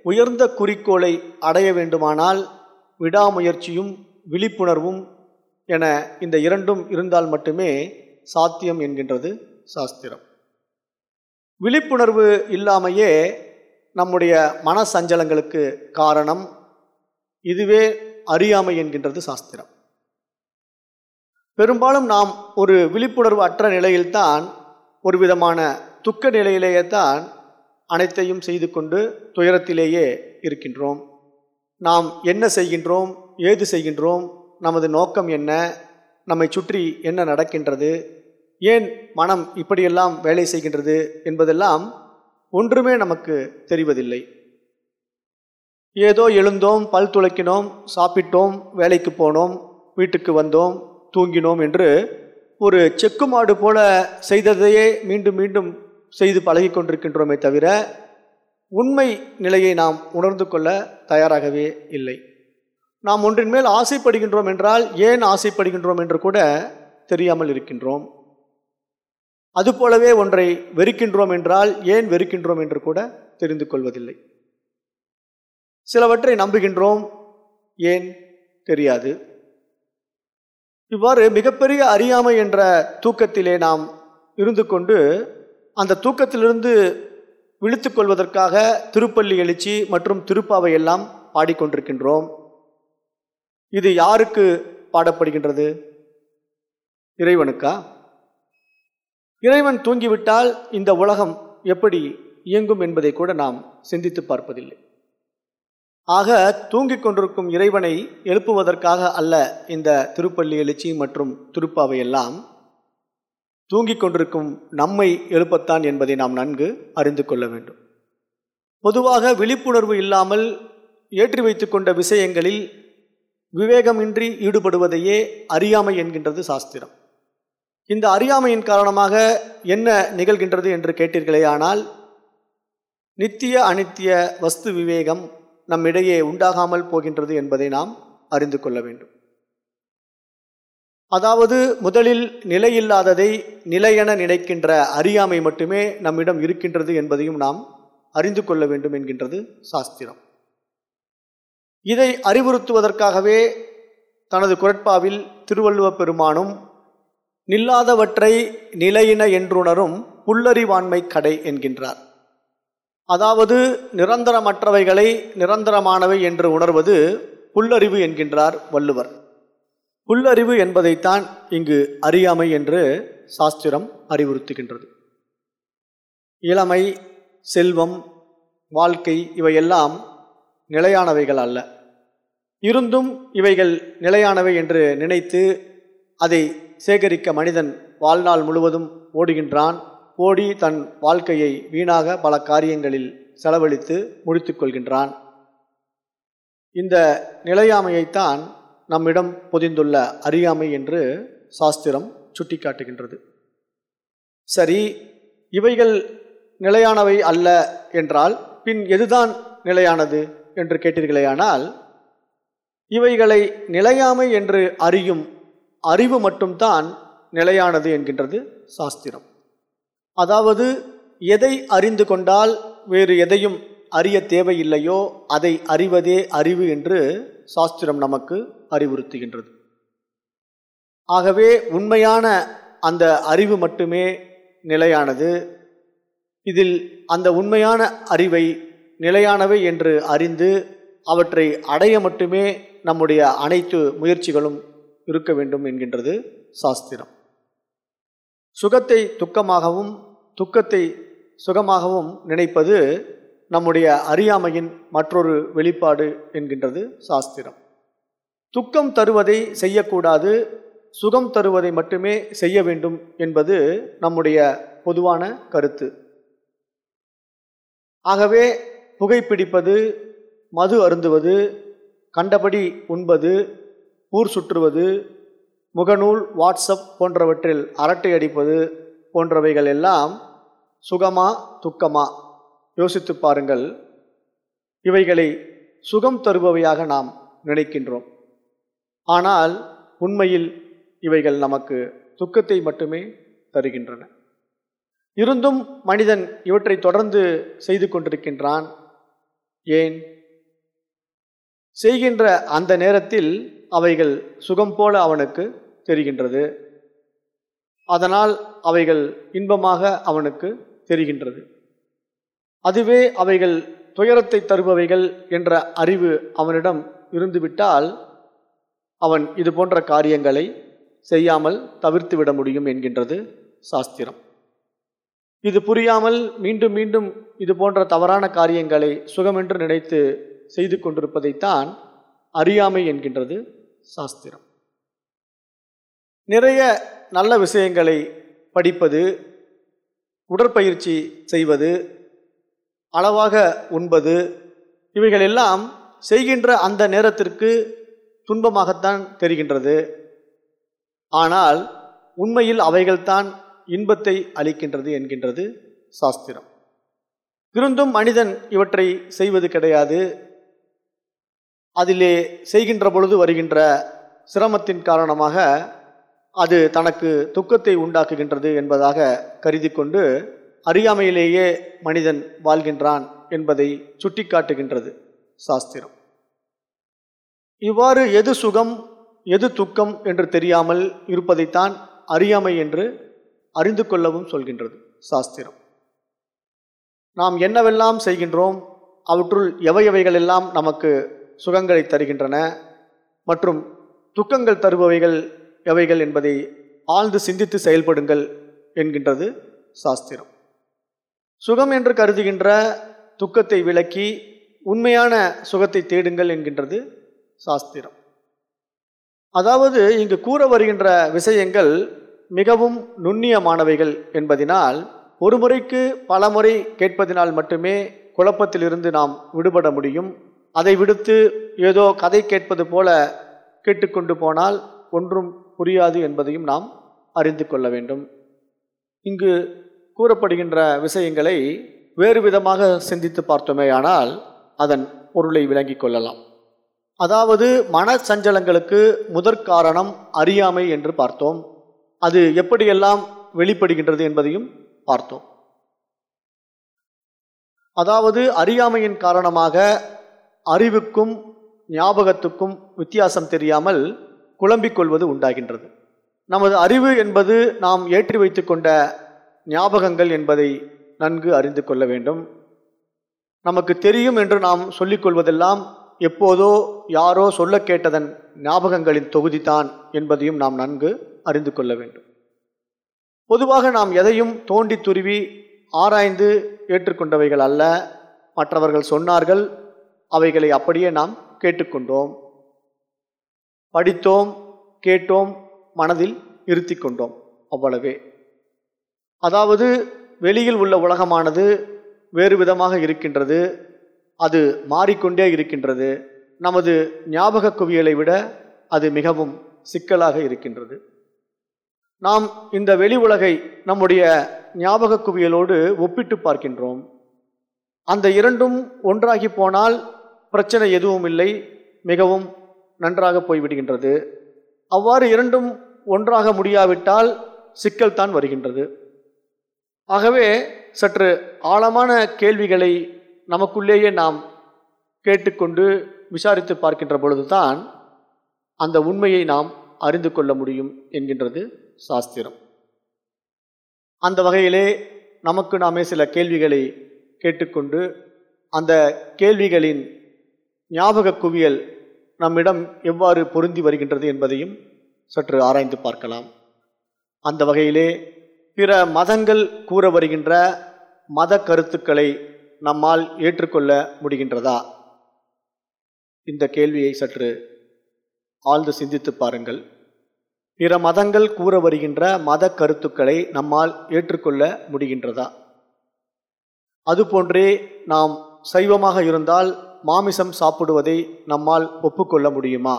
உயர்ந்த குறிக்கோளை அடைய வேண்டுமானால் விடாமுயற்சியும் விழிப்புணர்வும் என இந்த இரண்டும் இருந்தால் மட்டுமே சாத்தியம் என்கின்றது சாஸ்திரம். விழிப்புணர்வு இல்லாமையே நம்முடைய மன சஞ்சலங்களுக்கு காரணம். இதுவே அறியாமை என்கின்றது சாஸ்திரம். பெரும்பாலும் நாம் ஒரு விழிப்புணர்வு அற்ற நிலையில்தான் ஒரு விதமான துக்க நிலையிலேயே தான் அனைத்தையும் செய்து கொண்டு துயரத்திலேயே இருக்கின்றோம். நாம் என்ன செய்கின்றோம் ஏது செய்கின்றோம் நமது நோக்கம் என்ன நம்மை சுற்றி என்ன நடக்கின்றது ஏன் மனம் இப்படியெல்லாம் வேலை செய்கின்றது என்பதெல்லாம் ஒன்றுமே நமக்கு தெரிவதில்லை. ஏதோ எழுந்தோம் பல் துளைக்கினோம் சாப்பிட்டோம் வேலைக்கு போனோம் வீட்டுக்கு வந்தோம் தூங்கினோம் என்று ஒரு செக்கு மாடு போல செய்ததையே மீண்டும் மீண்டும் செய்து பழகி கொண்டிருக்கின்றோமே தவிர உண்மை நிலையை நாம் உணர்ந்து கொள்ள தயாராகவே இல்லை. நாம் ஒன்றின் மேல் ஆசைப்படுகின்றோம் என்றால் ஏன் ஆசைப்படுகின்றோம் என்று கூட தெரியாமல் இருக்கின்றோம். அதுபோலவே ஒன்றை வெறுக்கின்றோம் என்றால் ஏன் வெறுக்கின்றோம் என்று கூட தெரிந்து கொள்வதில்லை. சிலவற்றை நம்புகின்றோம். ஏன்? தெரியாது. இவ்வாறு மிகப்பெரிய அறியாமை என்ற தூக்கத்திலே நாம் இருந்து கொண்டு அந்த தூக்கத்திலிருந்து விழித்து கொள்வதற்காக திருப்பள்ளி எழுச்சி மற்றும் திருப்பாவை எல்லாம் பாடிக்கொண்டிருக்கின்றோம் இது யாருக்கு பாடப்படுகின்றது? இறைவனுக்கா? இறைவன் தூங்கிவிட்டால் இந்த உலகம் எப்படி இயங்கும் என்பதை கூட நாம் சிந்தித்து பார்ப்பதில்லை. ஆக தூங்கிக் கொண்டிருக்கும் இறைவனை எழுப்புவதற்காக அல்ல இந்த திருப்பள்ளி எழுச்சி மற்றும் திருப்பாவை எல்லாம். தூங்கிக் கொண்டிருக்கும் நம்மை எழுப்பத்தான் என்பதை நாம் நன்கு அறிந்து கொள்ள வேண்டும். பொதுவாக விழிப்புணர்வு இல்லாமல் ஏற்றி வைத்து கொண்ட விஷயங்களில் விவேகமின்றி ஈடுபடுவதையே அறியாமை என்கின்றது சாஸ்திரம். இந்த அறியாமையின் காரணமாக என்ன நிகழ்கின்றது என்று கேட்டீர்களே ஆனால் நித்திய அனித்திய வஸ்து விவேகம் நம்மிடையே உண்டாகாமல் போகின்றது என்பதை நாம் அறிந்து கொள்ள வேண்டும். அதாவது முதலில் நிலையில்லாததை நிலையென நினைக்கின்ற அறியாமை மட்டுமே நம்மிடம் இருக்கின்றது என்பதையும் நாம் அறிந்து கொள்ள வேண்டும் என்கின்றது சாஸ்திரம். இதை அறிவுறுத்துவதற்காகவே தனது குரட்பாவில் திருவள்ளுவ பெருமானும் நில்லாதவற்றை நிலையின என்றுணரும் புல்லறிவாண்மை கடை என்கின்றார். அதாவது நிரந்தரமற்றவைகளை நிரந்தரமானவை என்று உணர்வது புல்லறிவு என்கின்றார் வள்ளுவர். புல்லறிவு என்பதைத்தான் இங்கு அறியாமை என்று சாஸ்திரம் அறிவுறுத்துகின்றது. இளமை செல்வம் வாழ்க்கை இவையெல்லாம் நிலையானவைகள் அல்ல. இருந்தும் இவைகள் நிலையானவை என்று நினைத்து அதை சேகரிக்க மனிதன் வாழ்நாள் முழுவதும் ஓடுகின்றான். ஓடி தன் வாழ்க்கையை வீணாக பல காரியங்களில் செலவழித்து முடித்து கொள்கின்றான். இந்த நிலையாமையைத்தான் நம்மிடம் பொதிந்துள்ள அறியாமை என்று சாஸ்திரம் சுட்டிக்காட்டுகின்றது. சரி இவைகள் நிலையானவை அல்ல என்றால் பின் எதுதான் நிலையானது என்று கேட்டீர்களேயானால் இவைகளை நிலையாமை என்று அறியும் அறிவு மட்டும்தான் நிலையானது என்கின்றது சாஸ்திரம். அதாவது எதை அறிந்து கொண்டால் வேறு எதையும் அறிய தேவையில்லையோ அதை அறிவதே அறிவு என்று சாஸ்திரம் நமக்கு அறிவுறுத்துகின்றது. ஆகவே உண்மையான அந்த அறிவு மட்டுமே நிலையானது. இதில் அந்த உண்மையான அறிவை நிலையானவை என்று அறிந்து அவற்றை அடைய மட்டுமே நம்முடைய அனைத்து முயற்சிகளும் இருக்க வேண்டும் என்கின்றது சாஸ்திரம். சுகத்தை துக்கமாகவும் துக்கத்தை சுகமாகவும் நினைப்பது நம்முடைய அறியாமையின் மற்றொரு வெளிப்பாடு என்கின்றது சாஸ்திரம். துக்கம் தருவதை செய்யக்கூடாது சுகம் தருவதை மட்டுமே செய்ய வேண்டும் என்பது நம்முடைய பொதுவான கருத்து. ஆகவே புகைப்பிடிப்பது மது அருந்துவது கண்டபடி உண்பது ஊர் சுற்றுவது முகநூல் வாட்ஸ்அப் போன்றவற்றில் அரட்டை அடிப்பது போன்றவைகள் எல்லாம் சுகமா துக்கமா? யோசித்து பாருங்கள். இவைகளை சுகம் தருபவையாக நாம் நினைக்கின்றோம். ஆனால் உண்மையில் இவைகள் நமக்கு துக்கத்தை மட்டுமே தருகின்றன. இருந்தும் மனிதன் இவற்றை தொடர்ந்து செய்து கொண்டிருக்கின்றான். ஏன்? செய்கின்ற அந்த நேரத்தில் அவைகள் சுகம் போல அவனுக்கு தெரிகின்றது. அதனால் அவைகள் இன்பமாக அவனுக்கு தெரிகின்றது. அதுவே அவைகள் துயரத்தை தருபவைகள் என்ற அறிவு அவனிடம் இருந்துவிட்டால் அவன் இது போன்ற காரியங்களை செய்யாமல் தவிர்த்து விட முடியும் என்கின்றது சாஸ்திரம். இது புரியாமல் மீண்டும் மீண்டும் இது போன்ற தவறான காரியங்களை சுகமென்று நினைத்து செய்து கொண்டிருப்பதைத்தான் அறியாமை என்கின்றது சாஸ்திரம். நிறைய நல்ல விஷயங்களை படிப்பது உடற்பயிற்சி செய்வது அளவாக உண்பது இவைகளெல்லாம் செய்கின்ற அந்த நேரத்திற்கு துன்பமாகத்தான் தெரிகின்றது. ஆனால் உண்மையில் அவைகள்தான் இன்பத்தை அளிக்கின்றது என்கின்றது சாஸ்திரம். இருந்தும் மனிதன் இவற்றை செய்வது கிடையாது. அதிலே செய்கின்ற பொழுது வருகின்ற சிரமத்தின் காரணமாக அது தனக்கு துக்கத்தை உண்டாக்குகின்றது என்பதாக கருதி கொண்டு அறியாமையிலேயே மனிதன் வாழ்கின்றான் என்பதை சுட்டிக்காட்டுகின்றது சாஸ்திரம். இவ்வாறு எது சுகம் எது துக்கம் என்று தெரியாமல் இருப்பதைத்தான் அறியாமை என்று அறிந்து கொள்ளவும் சொல்கின்றது சாஸ்திரம். நாம் என்னவெல்லாம் செய்கின்றோம் அவற்றுள் எவையவைகளெல்லாம் நமக்கு சுகங்களை தருகின்றன மற்றும் துக்கங்கள் தருபவைகள் எவைகள் என்பதை ஆழ்ந்து சிந்தித்து செயல்படுங்கள் என்கின்றது சாஸ்திரம். சுகம் என்று கருதுகின்ற துக்கத்தை விளக்கி உண்மையான சுகத்தை தேடுங்கள் என்கின்றது சாஸ்திரம். அதாவது இங்கு கூற வருகின்ற விஷயங்கள் மிகவும் நுண்ணியமானவைகள் என்பதினால் ஒரு முறைக்கு பல முறை கேட்பதினால் மட்டுமே குழப்பத்திலிருந்து நாம் விடுபட முடியும். அதை விடுத்து ஏதோ கதை கேட்பது போல கேட்டுக்கொண்டு போனால் ஒன்றும் புரியாது என்பதையும் நாம் அறிந்து கொள்ள வேண்டும். இங்கு கூறப்படுகின்ற விஷயங்களை வேறு விதமாக சிந்தித்து பார்த்தோமேயானால் அதன் பொருளை விளங்கிக் கொள்ளலாம். அதாவது மன சஞ்சலங்களுக்கு முதற்காரணம் அறியாமை என்று பார்த்தோம். அது எப்படியெல்லாம் வெளிப்படுகின்றது என்பதையும் பார்த்தோம். அதாவது அறியாமையின் காரணமாக அறிவுக்கும் ஞாபகத்துக்கும் வித்தியாசம் தெரியாமல் குழம்பிக் கொள்வது உண்டாகின்றது. நமது அறிவு என்பது நாம் ஏற்றி வைத்து கொண்ட ஞாபகங்கள் என்பதை நன்கு அறிந்து கொள்ள வேண்டும். நமக்கு தெரியும் என்று நாம் சொல்லிக்கொள்வதெல்லாம் எப்போதோ யாரோ சொல்ல கேட்டதன் ஞாபகங்களின் தொகுதிதான் என்பதையும் நாம் நன்கு அறிந்து கொள்ள வேண்டும். பொதுவாக நாம் எதையும் தோண்டி துருவி ஆராய்ந்து ஏற்றுக்கொண்டவைகள் அல்ல. மற்றவர்கள் சொன்னார்கள் அவைகளை அப்படியே நாம் கேட்டுக்கொண்டோம். படித்தோம் கேட்டோம் மனதில் இருத்தி கொண்டோம் அவ்வளவே. அதாவது வெளியில் உள்ள உலகமானது வேறு விதமாக இருக்கின்றது அது மாறிக்கொண்டே இருக்கின்றது நமது ஞாபக குவியலை விட அது மிகவும் சிக்கலாக இருக்கின்றது. நாம் இந்த வெளி உலகை நம்முடைய ஞாபக குவியலோடு ஒப்பிட்டு பார்க்கின்றோம். அந்த இரண்டும் ஒன்றாகி போனால் பிரச்சனை எதுவும் இல்லை மிகவும் நன்றாக போய்விடுகின்றது. அவ்வாறு இரண்டும் ஒன்றாக முடியாவிட்டால் சிக்கல் தான் வருகின்றது. ஆகவே சற்று ஆழமான கேள்விகளை நமக்குள்ளேயே நாம் கேட்டுக்கொண்டு விசாரித்து பார்க்கின்ற பொழுதுதான் அந்த உண்மையை நாம் அறிந்து கொள்ள முடியும் என்கின்றது சாஸ்திரம். அந்த வகையிலே நமக்கு நாமே சில கேள்விகளை கேட்டுக்கொண்டு அந்த கேள்விகளின் ஞாபக குவியல் நம்மிடம் எவ்வாறு பொருந்தி வருகின்றது என்பதையும் சற்று ஆராய்ந்து பார்க்கலாம். அந்த வகையிலே பிற மதங்கள் கூற வருகின்ற மத கருத்துக்களை நம்மால் ஏற்றுக்கொள்ள முடிகின்றதா? இந்த கேள்வியை சற்று ஆழ்ந்து சிந்தித்து பாருங்கள். பிற மதங்கள் கூற வருகின்ற மத கருத்துக்களை நம்மால் ஏற்றுக்கொள்ள முடிகின்றதா? அதுபோன்றே நாம் சைவமாக இருந்தால் மாமிசம் சாப்பிடுவதை நம்மால் ஒப்புக்கொள்ள முடியுமா?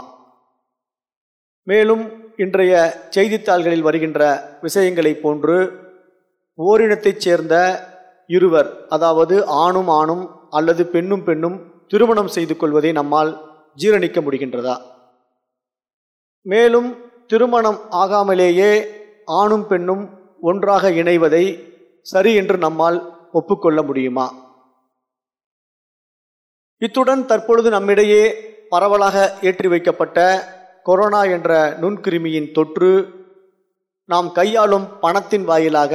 மேலும் இன்றைய செய்தித்தாள்களில் வருகின்ற விஷயங்களைப் போன்று ஓரினத்தைச் சேர்ந்த இருவர் அதாவது ஆணும் ஆணும் அல்லது பெண்ணும் பெண்ணும் திருமணம் செய்து கொள்வதை நம்மால் ஜீரணிக்க முடிகின்றதா? மேலும் திருமணம் ஆகாமலேயே ஆணும் பெண்ணும் ஒன்றாக இணைவதை சரி என்று நம்மால் ஒப்புக்கொள்ள முடியுமா? இத்துடன் தற்பொழுது நம்மிடையே பரவலாக ஏற்றி வைக்கப்பட்ட கொரோனா என்ற நுண்கிருமியின் தொற்று நாம் கையாளும் பணத்தின் வாயிலாக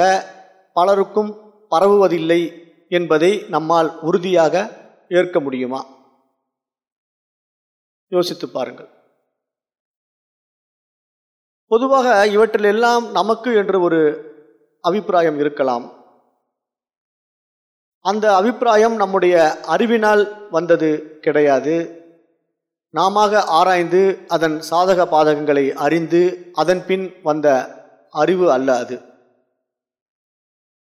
பலருக்கும் பரவுவதில்லை என்பதை நம்மால் உறுதியாக ஏற்க முடியுமா? யோசித்து பாருங்கள். பொதுவாக இவற்றிலெல்லாம் நமக்கு என்று ஒரு அபிப்பிராயம் இருக்கலாம். அந்த அபிப்பிராயம் நம்முடைய அறிவினால் வந்தது கிடையாது. நாம ஆராய்ந்து அதன் சாதக பாதகங்களை அறிந்து அதன் பின் வந்த அறிவு அல்ல அது.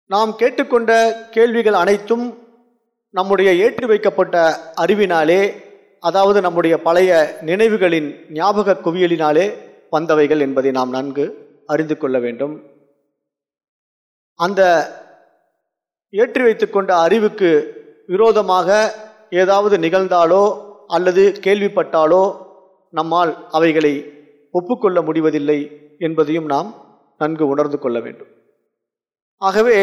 நாம் கேட்டுக்கொண்ட கேள்விகள் அனைத்தும் நம்முடைய ஏற்றி வைக்கப்பட்ட அறிவினாலே அதாவது நம்முடைய பழைய நினைவுகளின் ஞாபக குவியலினாலே வந்தவைகள் என்பதை நாம் நன்கு அறிந்து கொள்ள வேண்டும். அந்த ஏற்றி வைத்துக்கொண்ட அறிவுக்கு விரோதமாக ஏதாவது நிகழ்ந்தாலோ அல்லது கேள்விப்பட்டாலோ நம்மால் அவைகளை ஒப்புக்கொள்ள முடிவதில்லை என்பதையும் நாம் நன்கு உணர்ந்து கொள்ள வேண்டும். ஆகவே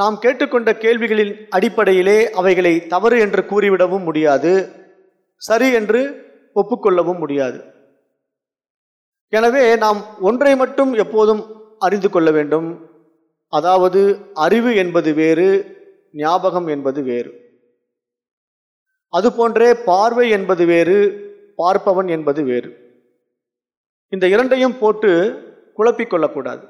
நாம் கேட்டுக்கொண்ட கேள்விகளின் அடிப்படையிலே அவைகளை தவறு என்று கூறிவிடவும் முடியாது சரி என்று ஒப்புக்கொள்ளவும் முடியாது. எனவே நாம் ஒன்றை மட்டும் எப்போதும் அறிந்து கொள்ள வேண்டும். அதாவது அறிவு என்பது வேறு ஞாபகம் என்பது வேறு. அதுபோன்றே பார்வை என்பது வேறு பார்ப்பவன் என்பது வேறு. இந்த இரண்டையும் போட்டு குழப்பிக் கொள்ளக்கூடாது.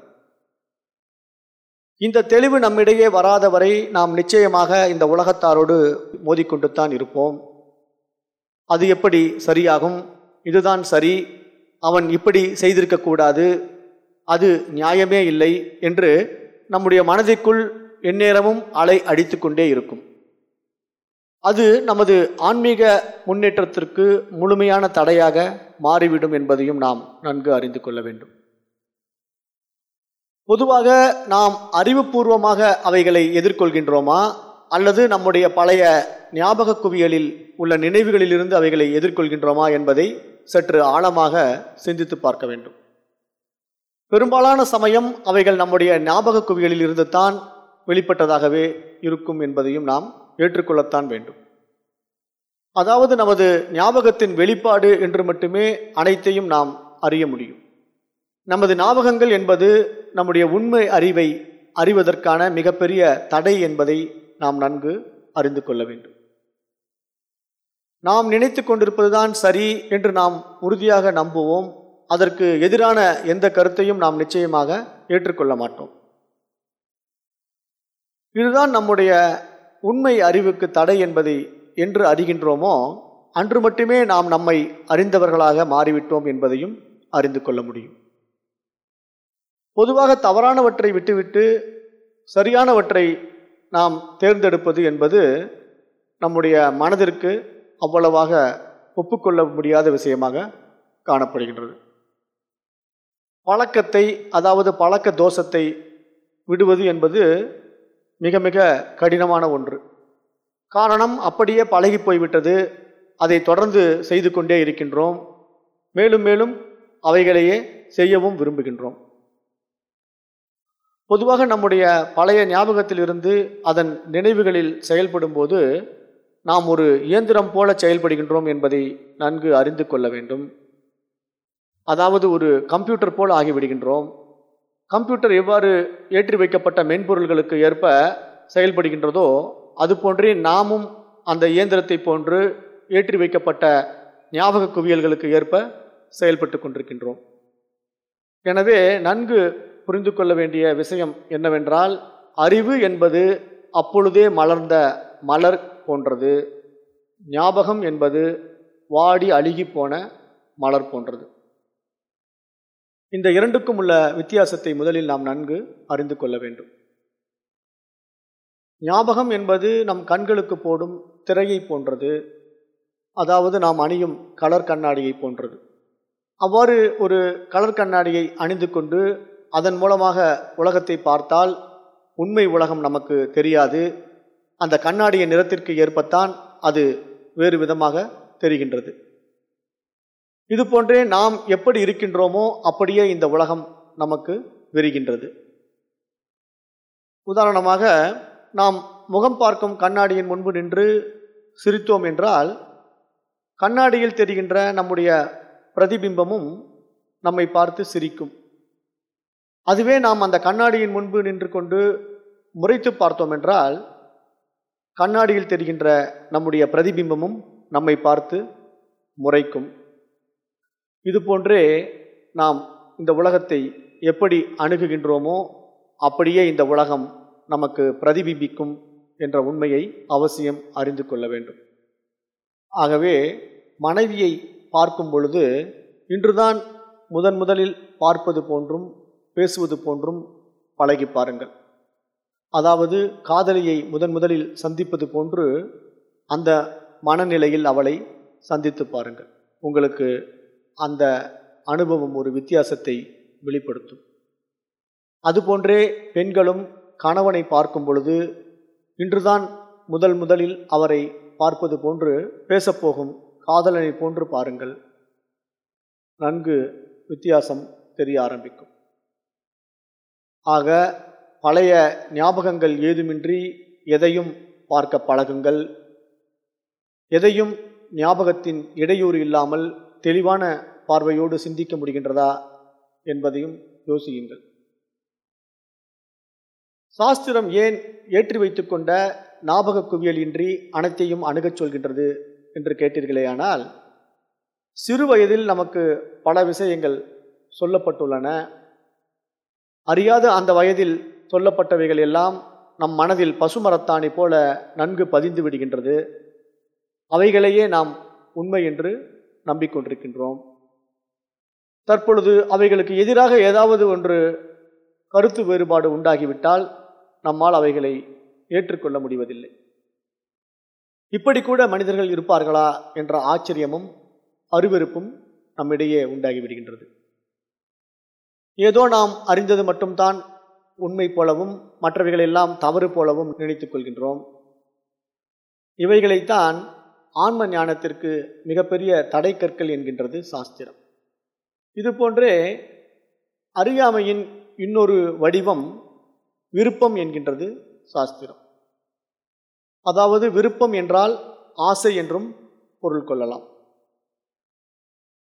இந்த தெளிவு நம்மிடையே வராத வரை நாம் நிச்சயமாக இந்த உலகத்தாரோடு மோதிக்கொண்டு தான் இருப்போம். அது எப்படி சரியாகும்? இதுதான் சரி. அவன் இப்படி செய்திருக்கக்கூடாது. அது நியாயமே இல்லை என்று நம்முடைய மனதிற்குள் எந்நேரமும் அலை அடித்து கொண்டே இருக்கும். அது நமது ஆன்மீக முன்னேற்றத்திற்கு முழுமையான தடையாக மாறிவிடும் என்பதையும் நாம் நன்கு அறிந்து கொள்ள வேண்டும். பொதுவாக நாம் அறிவுபூர்வமாக அவைகளை எதிர்கொள்கின்றோமா? அல்லது நம்முடைய பழைய ஞாபக குவியலில் உள்ள நினைவுகளிலிருந்து அவைகளை எதிர்கொள்கின்றோமா என்பதை சற்று ஆழமாக சிந்தித்து பார்க்க வேண்டும். பெரும்பாலான சமயம் அவைகள் நம்முடைய ஞாபக குவிகளில் இருந்து தான் வெளிப்பட்டதாகவே இருக்கும் என்பதையும் நாம் ஏற்றுக்கொள்ளத்தான் வேண்டும். அதாவது நமது ஞாபகத்தின் வெளிப்பாடு என்று மட்டுமே அனைத்தையும் நாம் அறிய முடியும். நமது ஞாபகங்கள் என்பது நம்முடைய உண்மை அறிவை அறிவதற்கான மிகப்பெரிய தடை என்பதை நாம் நன்கு அறிந்து கொள்ள வேண்டும். நாம் நினைத்து கொண்டிருப்பதுதான் சரி என்று நாம் உறுதியாக நம்புவோம். அதற்கு எதிரான எந்த கருத்தையும் நாம் நிச்சயமாக ஏற்றுக்கொள்ள மாட்டோம். இதுதான் நம்முடைய உண்மை அறிவுக்கு தடை என்பதை என்று அறிகின்றோமோ அன்று மட்டுமே நாம் நம்மை அறிந்தவர்களாக மாறிவிட்டோம் என்பதையும் அறிந்து கொள்ள முடியும். பொதுவாக தவறானவற்றை விட்டுவிட்டு சரியானவற்றை நாம் தேர்ந்தெடுப்பது என்பது நம்முடைய மனதிற்கு அவ்வளவாக ஒப்புக்கொள்ள முடியாத விஷயமாக காணப்படுகின்றது. பழக்கத்தை அதாவது பழக்க தோஷத்தை விடுவது என்பது மிக மிக கடினமான ஒன்று. காரணம் அப்படியே பழகி போய்விட்டது. அதை தொடர்ந்து செய்து கொண்டே இருக்கின்றோம். மேலும் மேலும் அவைகளையே செய்யவும் விரும்புகின்றோம். பொதுவாக நம்முடைய பழைய ஞாபகத்திலிருந்து அதன் நினைவுகளில் செயல்படும்போது நாம் ஒரு இயந்திரம் போல செயல்படுகின்றோம் என்பதை நன்கு அறிந்து கொள்ள வேண்டும். அதாவது ஒரு கம்ப்யூட்டர் போல் ஆகிவிடுகின்றோம். கம்ப்யூட்டர் எவ்வாறு ஏற்றி வைக்கப்பட்ட மென்பொருள்களுக்கு ஏற்ப செயல்படுகின்றதோ அதுபோன்றே நாமும் அந்த இயந்திரத்தை போன்று ஏற்றி வைக்கப்பட்ட ஞாபக குவியல்களுக்கு ஏற்ப செயல்பட்டு கொண்டிருக்கின்றோம். எனவே நன்கு புரிந்து கொள்ள வேண்டிய விஷயம் என்னவென்றால் அறிவு என்பது அப்பொழுதே மலர்ந்த மலர் போன்றது. ஞாபகம் என்பது வாடி அழுகி போன மலர் போன்றது. இந்த இரண்டுக்கும் உள்ள வித்தியாசத்தை முதலில் நாம் நன்கு அறிந்து கொள்ள வேண்டும். ஞாபகம் என்பது நம் கண்களுக்கு போடும் திரையை போன்றது. அதாவது நாம் அணியும் கலர் கண்ணாடியை போன்றது. அவ்வாறு ஒரு கலர் கண்ணாடியை அணிந்து கொண்டு அதன் மூலமாக உலகத்தை பார்த்தால் உண்மை உலகம் நமக்கு தெரியாது. அந்த கண்ணாடியின் நிறத்திற்கு ஏற்பத்தான் அது வேறு விதமாக தெரிகின்றது. இது போன்றே நாம் எப்படி இருக்கின்றோமோ அப்படியே இந்த உலகம் நமக்கு விரிகின்றது. உதாரணமாக நாம் முகம் பார்க்கும் கண்ணாடியின் முன்பு நின்று சிரித்தோம் என்றால் கண்ணாடியில் தெரிகின்ற நம்முடைய பிரதிபிம்பமும் நம்மை பார்த்து சிரிக்கும். அதுவே நாம் அந்த கண்ணாடியின் முன்பு நின்று கொண்டு முறைத்து பார்த்தோம் என்றால் கண்ணாடியில் தெரிகின்ற நம்முடைய பிரதிபிம்பமும் நம்மை பார்த்து முறைக்கும். இது போன்றே நாம் இந்த உலகத்தை எப்படி அணுகுகின்றோமோ அப்படியே இந்த உலகம் நமக்கு பிரதிபிம்பிக்கும் என்ற உண்மையை அவசியம் அறிந்து கொள்ள வேண்டும். ஆகவே மனைவியை பார்க்கும் பொழுது இன்றுதான் முதன் முதலில் பார்ப்பது போன்றும் பேசுவது போன்றும் பழகி பாருங்கள். அதாவது காதலியை முதன் முதலில் சந்திப்பது போன்று அந்த மனநிலையில் அவளை சந்தித்து பாருங்கள். உங்களுக்கு அந்த அனுபவம் ஒரு வித்தியாசத்தை வெளிப்படுத்தும். அதுபோன்றே பெண்களும் கணவனை பார்க்கும் பொழுது இன்றுதான் முதல் முதலில் அவரை பார்ப்பது போன்று பேசப்போகும் காதலனை போன்று பாருங்கள். நன்கு வித்தியாசம் தெரிய ஆரம்பிக்கும். ஆக பழைய ஞாபகங்கள் ஏதுமின்றி எதையும் பார்க்க பழகுங்கள். எதையும் ஞாபகத்தின் இடையூறு இல்லாமல் தெளிவான பார்வையோடு சிந்திக்க முடிகின்றதா என்பதையும் யோசியுங்கள். சாஸ்திரம் ஏன் ஏற்றி வைத்துக்கொண்ட ஞாபக குவியல் இன்றி அனைத்தையும் அணுகச் சொல்கின்றது என்று கேட்டீர்களேயானால் சிறு வயதில் நமக்கு பல விஷயங்கள் சொல்லப்பட்டுள்ளன. அறியாத அந்த வயதில் சொல்லப்பட்டவைகள் எல்லாம் நம் மனதில் பசுமரத்தாணி போல நன்கு பதிந்து விடுகின்றது. அவைகளையே நாம் உண்மை என்று நம்பிக்கொண்டிருக்கின்றோம். தற்பொழுது அவைகளுக்கு எதிராக ஏதாவது ஒன்று கருத்து வேறுபாடு உண்டாகிவிட்டால் நம்மால் அவைகளை ஏற்றுக்கொள்ள முடிவதில்லை. இப்படி கூட மனிதர்கள் இருப்பார்களா என்ற ஆச்சரியமும் அருவெருப்பும் நம்மிடையே உண்டாகிவிடுகின்றது. ஏதோ நாம் அறிந்தது மட்டும்தான் உண்மை போலவும் மற்றவைகளெல்லாம் தவறு போலவும் நினைத்துக் கொள்கின்றோம். இவைகளைத்தான் ஆன்ம ஞானத்திற்கு மிகப்பெரிய தடை கற்கள் என்கின்றது சாஸ்திரம். இதுபோன்றே அறியாமையின் இன்னொரு வடிவம் விருப்பம் என்கின்றது சாஸ்திரம். அதாவது விருப்பம் என்றால் ஆசை என்றும் பொருள் கொள்ளலாம்.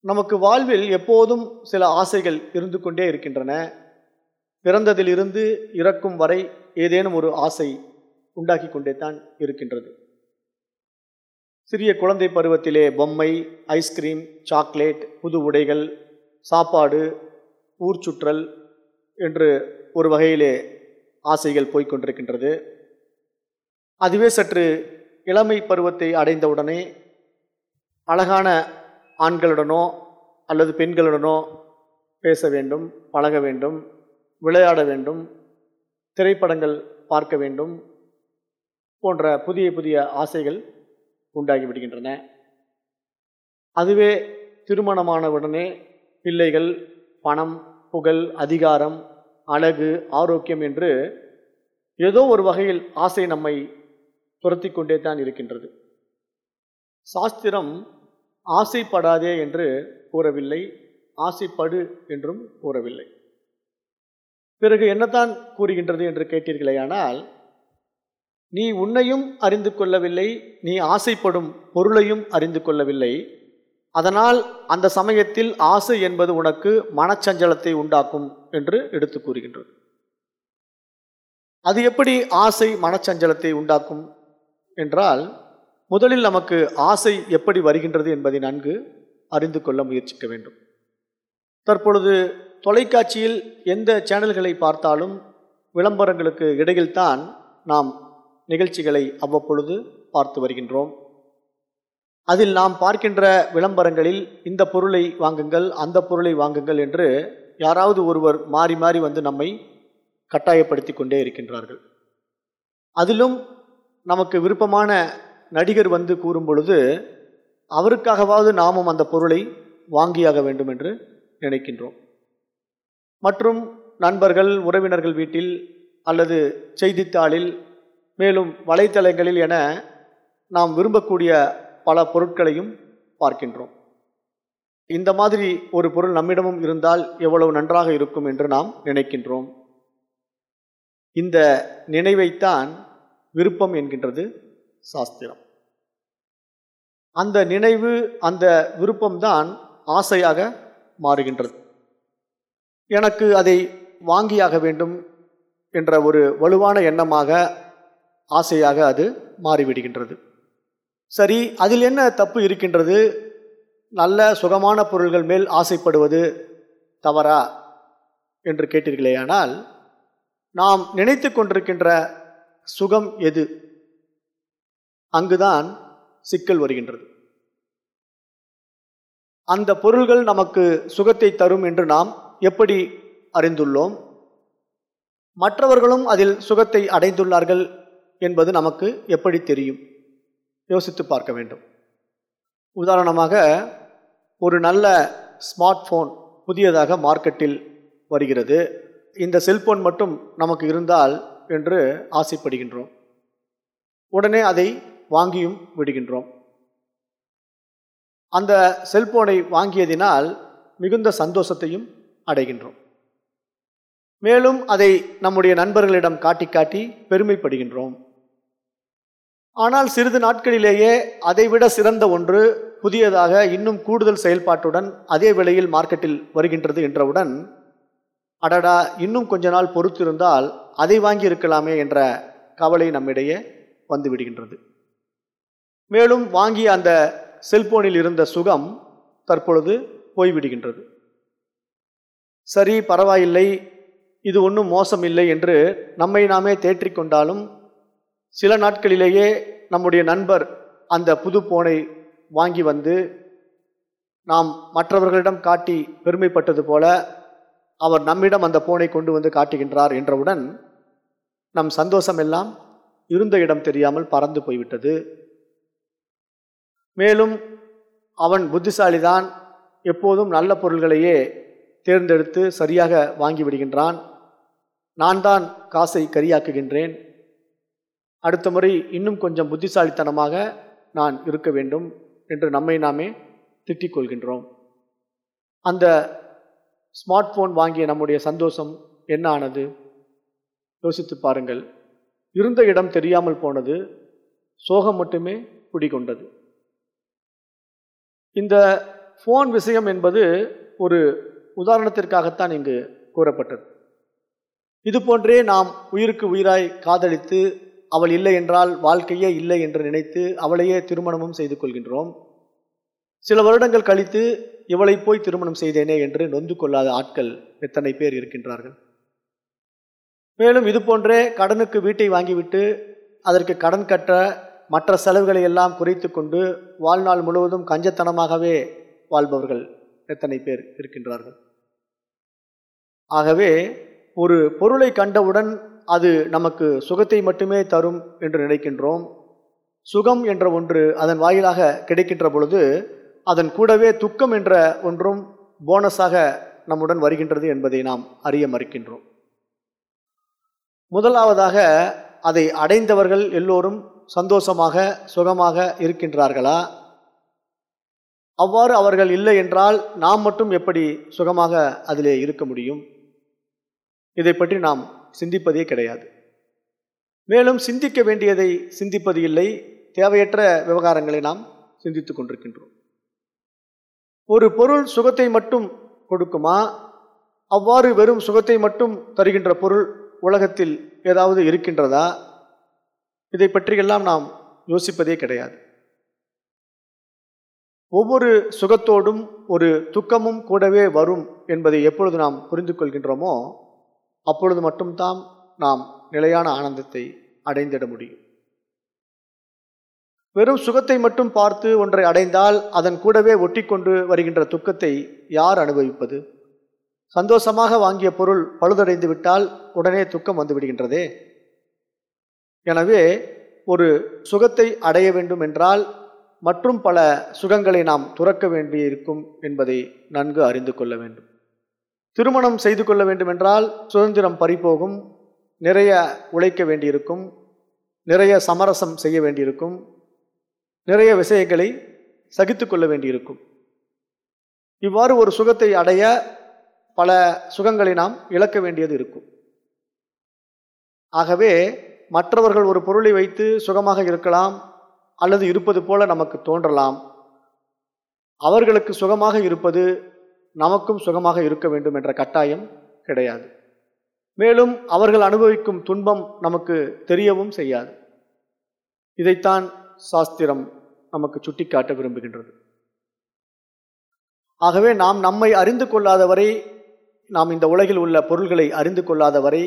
நமக்கு வாழ்வில் எப்போதும் சில ஆசைகள் இருந்து கொண்டே இருக்கின்றன. பிறந்ததிலிருந்து இறக்கும் வரை ஏதேனும் ஒரு ஆசை உண்டாக்கி கொண்டே தான் இருக்கின்றது. சிறிய குழந்தை பருவத்திலே பொம்மை ஐஸ்கிரீம் சாக்லேட் புது உடைகள் சாப்பாடு ஊர் சுற்றல் என்று ஒரு வகையிலே ஆசைகள் போய்கொண்டிருக்கின்றது அதுவே சற்று இளமை பருவத்தை அடைந்தவுடனே அழகான ஆண்களுடனோ அல்லது பெண்களுடனோ பேச வேண்டும் பழக வேண்டும் விளையாட வேண்டும் திரைப்படங்கள் பார்க்க வேண்டும் போன்ற புதிய புதிய ஆசைகள் உண்டாகிவிடுகின்றன அதுவே திருமணமானவுடனே பிள்ளைகள் பணம் புகழ் அதிகாரம் அழகு ஆரோக்கியம் என்று ஏதோ ஒரு வகையில் ஆசை நம்மை துரத்தி கொண்டே தான் இருக்கின்றது. சாஸ்திரம் ஆசைப்படாதே என்று கூறவில்லை ஆசைப்படு என்றும் கூறவில்லை. பிறகு என்னத்தான் கூறுகின்றது என்று கேட்டீர்களேயானால் நீ உன்னையும் அறிந்து கொள்ளவில்லை நீ ஆசைப்படும் பொருளையும் அறிந்து கொள்ளவில்லை அதனால் அந்த சமயத்தில் ஆசை என்பது உனக்கு மனச்சஞ்சலத்தை உண்டாக்கும் என்று எடுத்து கூறுகின்றது. அது எப்படி ஆசை மனச்சஞ்சலத்தை உண்டாக்கும்? என்றால் முதலில் நமக்கு ஆசை எப்படி வருகின்றது என்பதை நன்கு அறிந்து கொள்ள முயற்சிக்க வேண்டும். தற்பொழுது தொலைக்காட்சியில் எந்த சேனல்களை பார்த்தாலும் விளம்பரங்களுக்கு இடையில்தான் நாம் நிகழ்ச்சிகளை அவ்வப்பொழுது பார்த்து வருகின்றோம். அதில் நாம் பார்க்கின்ற விளம்பரங்களில் இந்த பொருளை வாங்குங்கள் அந்த பொருளை வாங்குங்கள் என்று யாராவது ஒருவர் மாறி மாறி வந்து நம்மை கட்டாயப்படுத்தி கொண்டே இருக்கின்றார்கள். அதிலும் நமக்கு விருப்பமான நடிகர் வந்து கூறும் பொழுது அவருக்காகவாவது நாமும் அந்த பொருளை வாங்கியாக வேண்டும் என்று நினைக்கின்றோம். மற்றும் நண்பர்கள் உறவினர்கள் வீட்டில் அல்லது செய்தித்தாளில் மேலும் வலைத்தளங்களில் என நாம் விரும்பக்கூடிய பல பொருட்களையும் பார்க்கின்றோம். இந்த மாதிரி ஒரு பொருள் நம்மிடமும் இருந்தால் எவ்வளவு நன்றாக இருக்கும் என்று நாம் நினைக்கின்றோம். இந்த நினைவைத்தான் விருப்பம் என்கின்றது சாஸ்திரம். அந்த நினைவு அந்த விருப்பம்தான் ஆசையாக மாறுகின்றது. எனக்கு அதை வாங்கியாக வேண்டும் என்ற ஒரு வலுவான எண்ணமாக ஆசையாக அது மாறிவிடுகின்றது. சரி அதில் என்ன தப்பு இருக்கின்றது? நல்ல சுகமான பொருள்கள் மேல் ஆசைப்படுவது தவறா என்று கேட்டீர்களேயானால் நாம் நினைத்து கொண்டிருக்கின்ற சுகம் எது? அங்குதான் சிக்கல் வருகின்றது. அந்த பொருள்கள் நமக்கு சுகத்தை தரும் என்று நாம் எப்படி அறிந்துள்ளோம்? மற்றவர்களும் அதில் சுகத்தை அடைந்துள்ளார்கள் என்பது நமக்கு எப்படி தெரியும்? யோசித்து பார்க்க வேண்டும். உதாரணமாக ஒரு நல்ல ஸ்மார்ட் ஃபோன் புதியதாக மார்க்கெட்டில் வருகிறது. இந்த செல்போன் மட்டும் நமக்கு இருந்தால் என்று ஆசைப்படுகின்றோம். உடனே அதை வாங்கியும் விடுகின்றோம். அந்த செல்போனை வாங்கியதினால் மிகுந்த சந்தோஷத்தையும் அடைகின்றோம். மேலும் அதை நம்முடைய நண்பர்களிடம் காட்டி காட்டி பெருமைப்படுகின்றோம். ஆனால் சிறிது நாட்களிலேயே அதைவிட சிறந்த ஒன்று புதியதாக இன்னும் கூடுதல் செயல்பாட்டுடன் அதே விலையில் மார்க்கெட்டில் வருகின்றது என்றவுடன் அடடா இன்னும் கொஞ்ச நாள் பொறுத்திருந்தால் அதை வாங்கி இருக்கலாமே என்ற கவலை நம்மிடையே வந்துவிடுகின்றது மேலும் வாங்கிய அந்த செல்போனில் இருந்த சுகம் தற்பொழுது போய்விடுகின்றது சரி பரவாயில்லை இது ஒன்றும் மோசம் இல்லை என்று நம்மை நாமே தேற்றிக்கொண்டாலும் சில நாட்களிலேயே நம்முடைய நண்பர் அந்த புது போனை வாங்கி வந்து நாம் மற்றவர்களிடம் காட்டி பெருமைப்பட்டது போல அவர் நம்மிடம் அந்த போனை கொண்டு வந்து காட்டுகின்றார் என்றவுடன் நம் சந்தோஷம் எல்லாம் இருந்த இடம் தெரியாமல் பறந்து போய்விட்டது. மேலும் அவன் புத்திசாலிதான் எப்போதும் நல்ல பொருள்களையே தேர்ந்தெடுத்து சரியாக வாங்கி விடுகின்றான். நான் தான் காசை கரியாக்குகின்றேன். அடுத்த முறை இன்னும் கொஞ்சம் புத்திசாலித்தனமாக நான் இருக்க வேண்டும் என்று நம்மை நாமே திட்டிக் கொள்கின்றோம். அந்த ஸ்மார்ட் ஃபோன் வாங்கிய நம்முடைய சந்தோஷம் என்ன ஆனது? யோசித்து பாருங்கள். இருந்த இடம் தெரியாமல் போனது சோகம் மட்டுமே குடிகொண்டது. இந்த ஃபோன் விஷயம் என்பது ஒரு உதாரணத்திற்காகத்தான் இங்கு கூறப்பட்டது. இது போன்றே நாம் உயிருக்கு உயிராய் காதலித்து அவள் இல்லை என்றால் வாழ்க்கையே இல்லை என்று நினைத்து அவளையே திருமணமும் செய்து கொள்கின்றோம். சில வருடங்கள் கழித்து இவளை போய் திருமணம் செய்தேனே என்று நொந்து கொள்ளாத ஆட்கள் எத்தனை பேர் இருக்கின்றார்கள்? மேலும் இது போன்றே கடனுக்கு வீட்டை வாங்கிவிட்டு அதற்கு கடன் கட்ட மற்ற செலவுகளை எல்லாம் குறைத்து கொண்டு வாழ்நாள் முழுவதும் கஞ்சத்தனமாகவே வாழ்பவர்கள் எத்தனை பேர் இருக்கின்றார்கள்? ஆகவே ஒரு பொருளை கண்டவுடன் அது நமக்கு சுகத்தை மட்டுமே தரும் என்று நினைக்கின்றோம். சுகம் என்ற ஒன்று அதன் வாயிலாக கிடைக்கின்ற பொழுது அதன் கூடவே துக்கம் என்ற ஒன்றும் போனஸாக நம்முடன் வருகின்றது என்பதை நாம் அறிய மறுக்கின்றோம். முதலாவதாக அதை அடைந்தவர்கள் எல்லோரும் சந்தோஷமாக சுகமாக இருக்கின்றார்களா? அவ்வாறு அவர்கள் இல்லை என்றால் நாம் மட்டும் எப்படி சுகமாக அதிலே இருக்க முடியும்? இதை பற்றி நாம் சிந்திப்பதே கிடையாது. மேலும் சிந்திக்க வேண்டியதை சிந்திப்பது இல்லை. தேவையற்ற விவகாரங்களை நாம் சிந்தித்து கொண்டிருக்கின்றோம். ஒரு பொருள் சுகத்தை மட்டும் கொடுக்குமா? அவ்வாறு வெறும் சுகத்தை மட்டும் தருகின்ற பொருள் உலகத்தில் ஏதாவது இருக்கின்றதா? இதை பற்றியெல்லாம் நாம் யோசிப்பதே கிடையாது. ஒவ்வொரு சுகத்தோடும் ஒரு துக்கமும் கூடவே வரும் என்பதை எப்பொழுது நாம் புரிந்து கொள்கின்றோமோ அப்பொழுது மட்டும்தான் நாம் நிலையான ஆனந்தத்தை அடைந்திட முடியும். வெறும் சுகத்தை மட்டும் பார்த்து ஒன்றை அடைந்தால் அதன் கூடவே ஒட்டிக்கொண்டு வருகின்ற துக்கத்தை யார் அனுபவிப்பது? சந்தோஷமாக வாங்கிய பொருள் பழுதடைந்து விட்டால் உடனே துக்கம் வந்து விடுகின்றதே. எனவே ஒரு சுகத்தை அடைய வேண்டும் என்றால் மற்றும் பல சுகங்களை நாம் துறக்க வேண்டியிருக்கும் என்பதை நன்கு அறிந்து கொள்ள வேண்டும். திருமணம் செய்து கொள்ள வேண்டுமென்றால் சுதந்திரம் பறிபோகும் நிறைய உழைக்க வேண்டியிருக்கும் நிறைய சமரசம் செய்ய வேண்டியிருக்கும் நிறைய விஷயங்களை சகித்து கொள்ள வேண்டியிருக்கும். இவ்வாறு ஒரு சுகத்தை அடைய பல சுகங்களை நாம் இழக்க வேண்டியது இருக்கும். ஆகவே மற்றவர்கள் ஒரு பொருளை வைத்து சுகமாக இருக்கலாம் அல்லது இருப்பது போல நமக்கு தோன்றலாம். அவர்களுக்கு சுகமாக இருப்பது நமக்கும் சுகமாக இருக்க வேண்டும் என்ற கட்டாயம் கிடையாது. மேலும் அவர்கள் அனுபவிக்கும் துன்பம் நமக்கு தெரியவும் செய்யாது. இதைத்தான் சாஸ்திரம் நமக்கு சுட்டிக்காட்ட விரும்புகின்றது. ஆகவே நாம் நம்மை அறிந்து கொள்ளாதவரை நாம் இந்த உலகில் உள்ள பொருள்களை அறிந்து கொள்ளாதவரை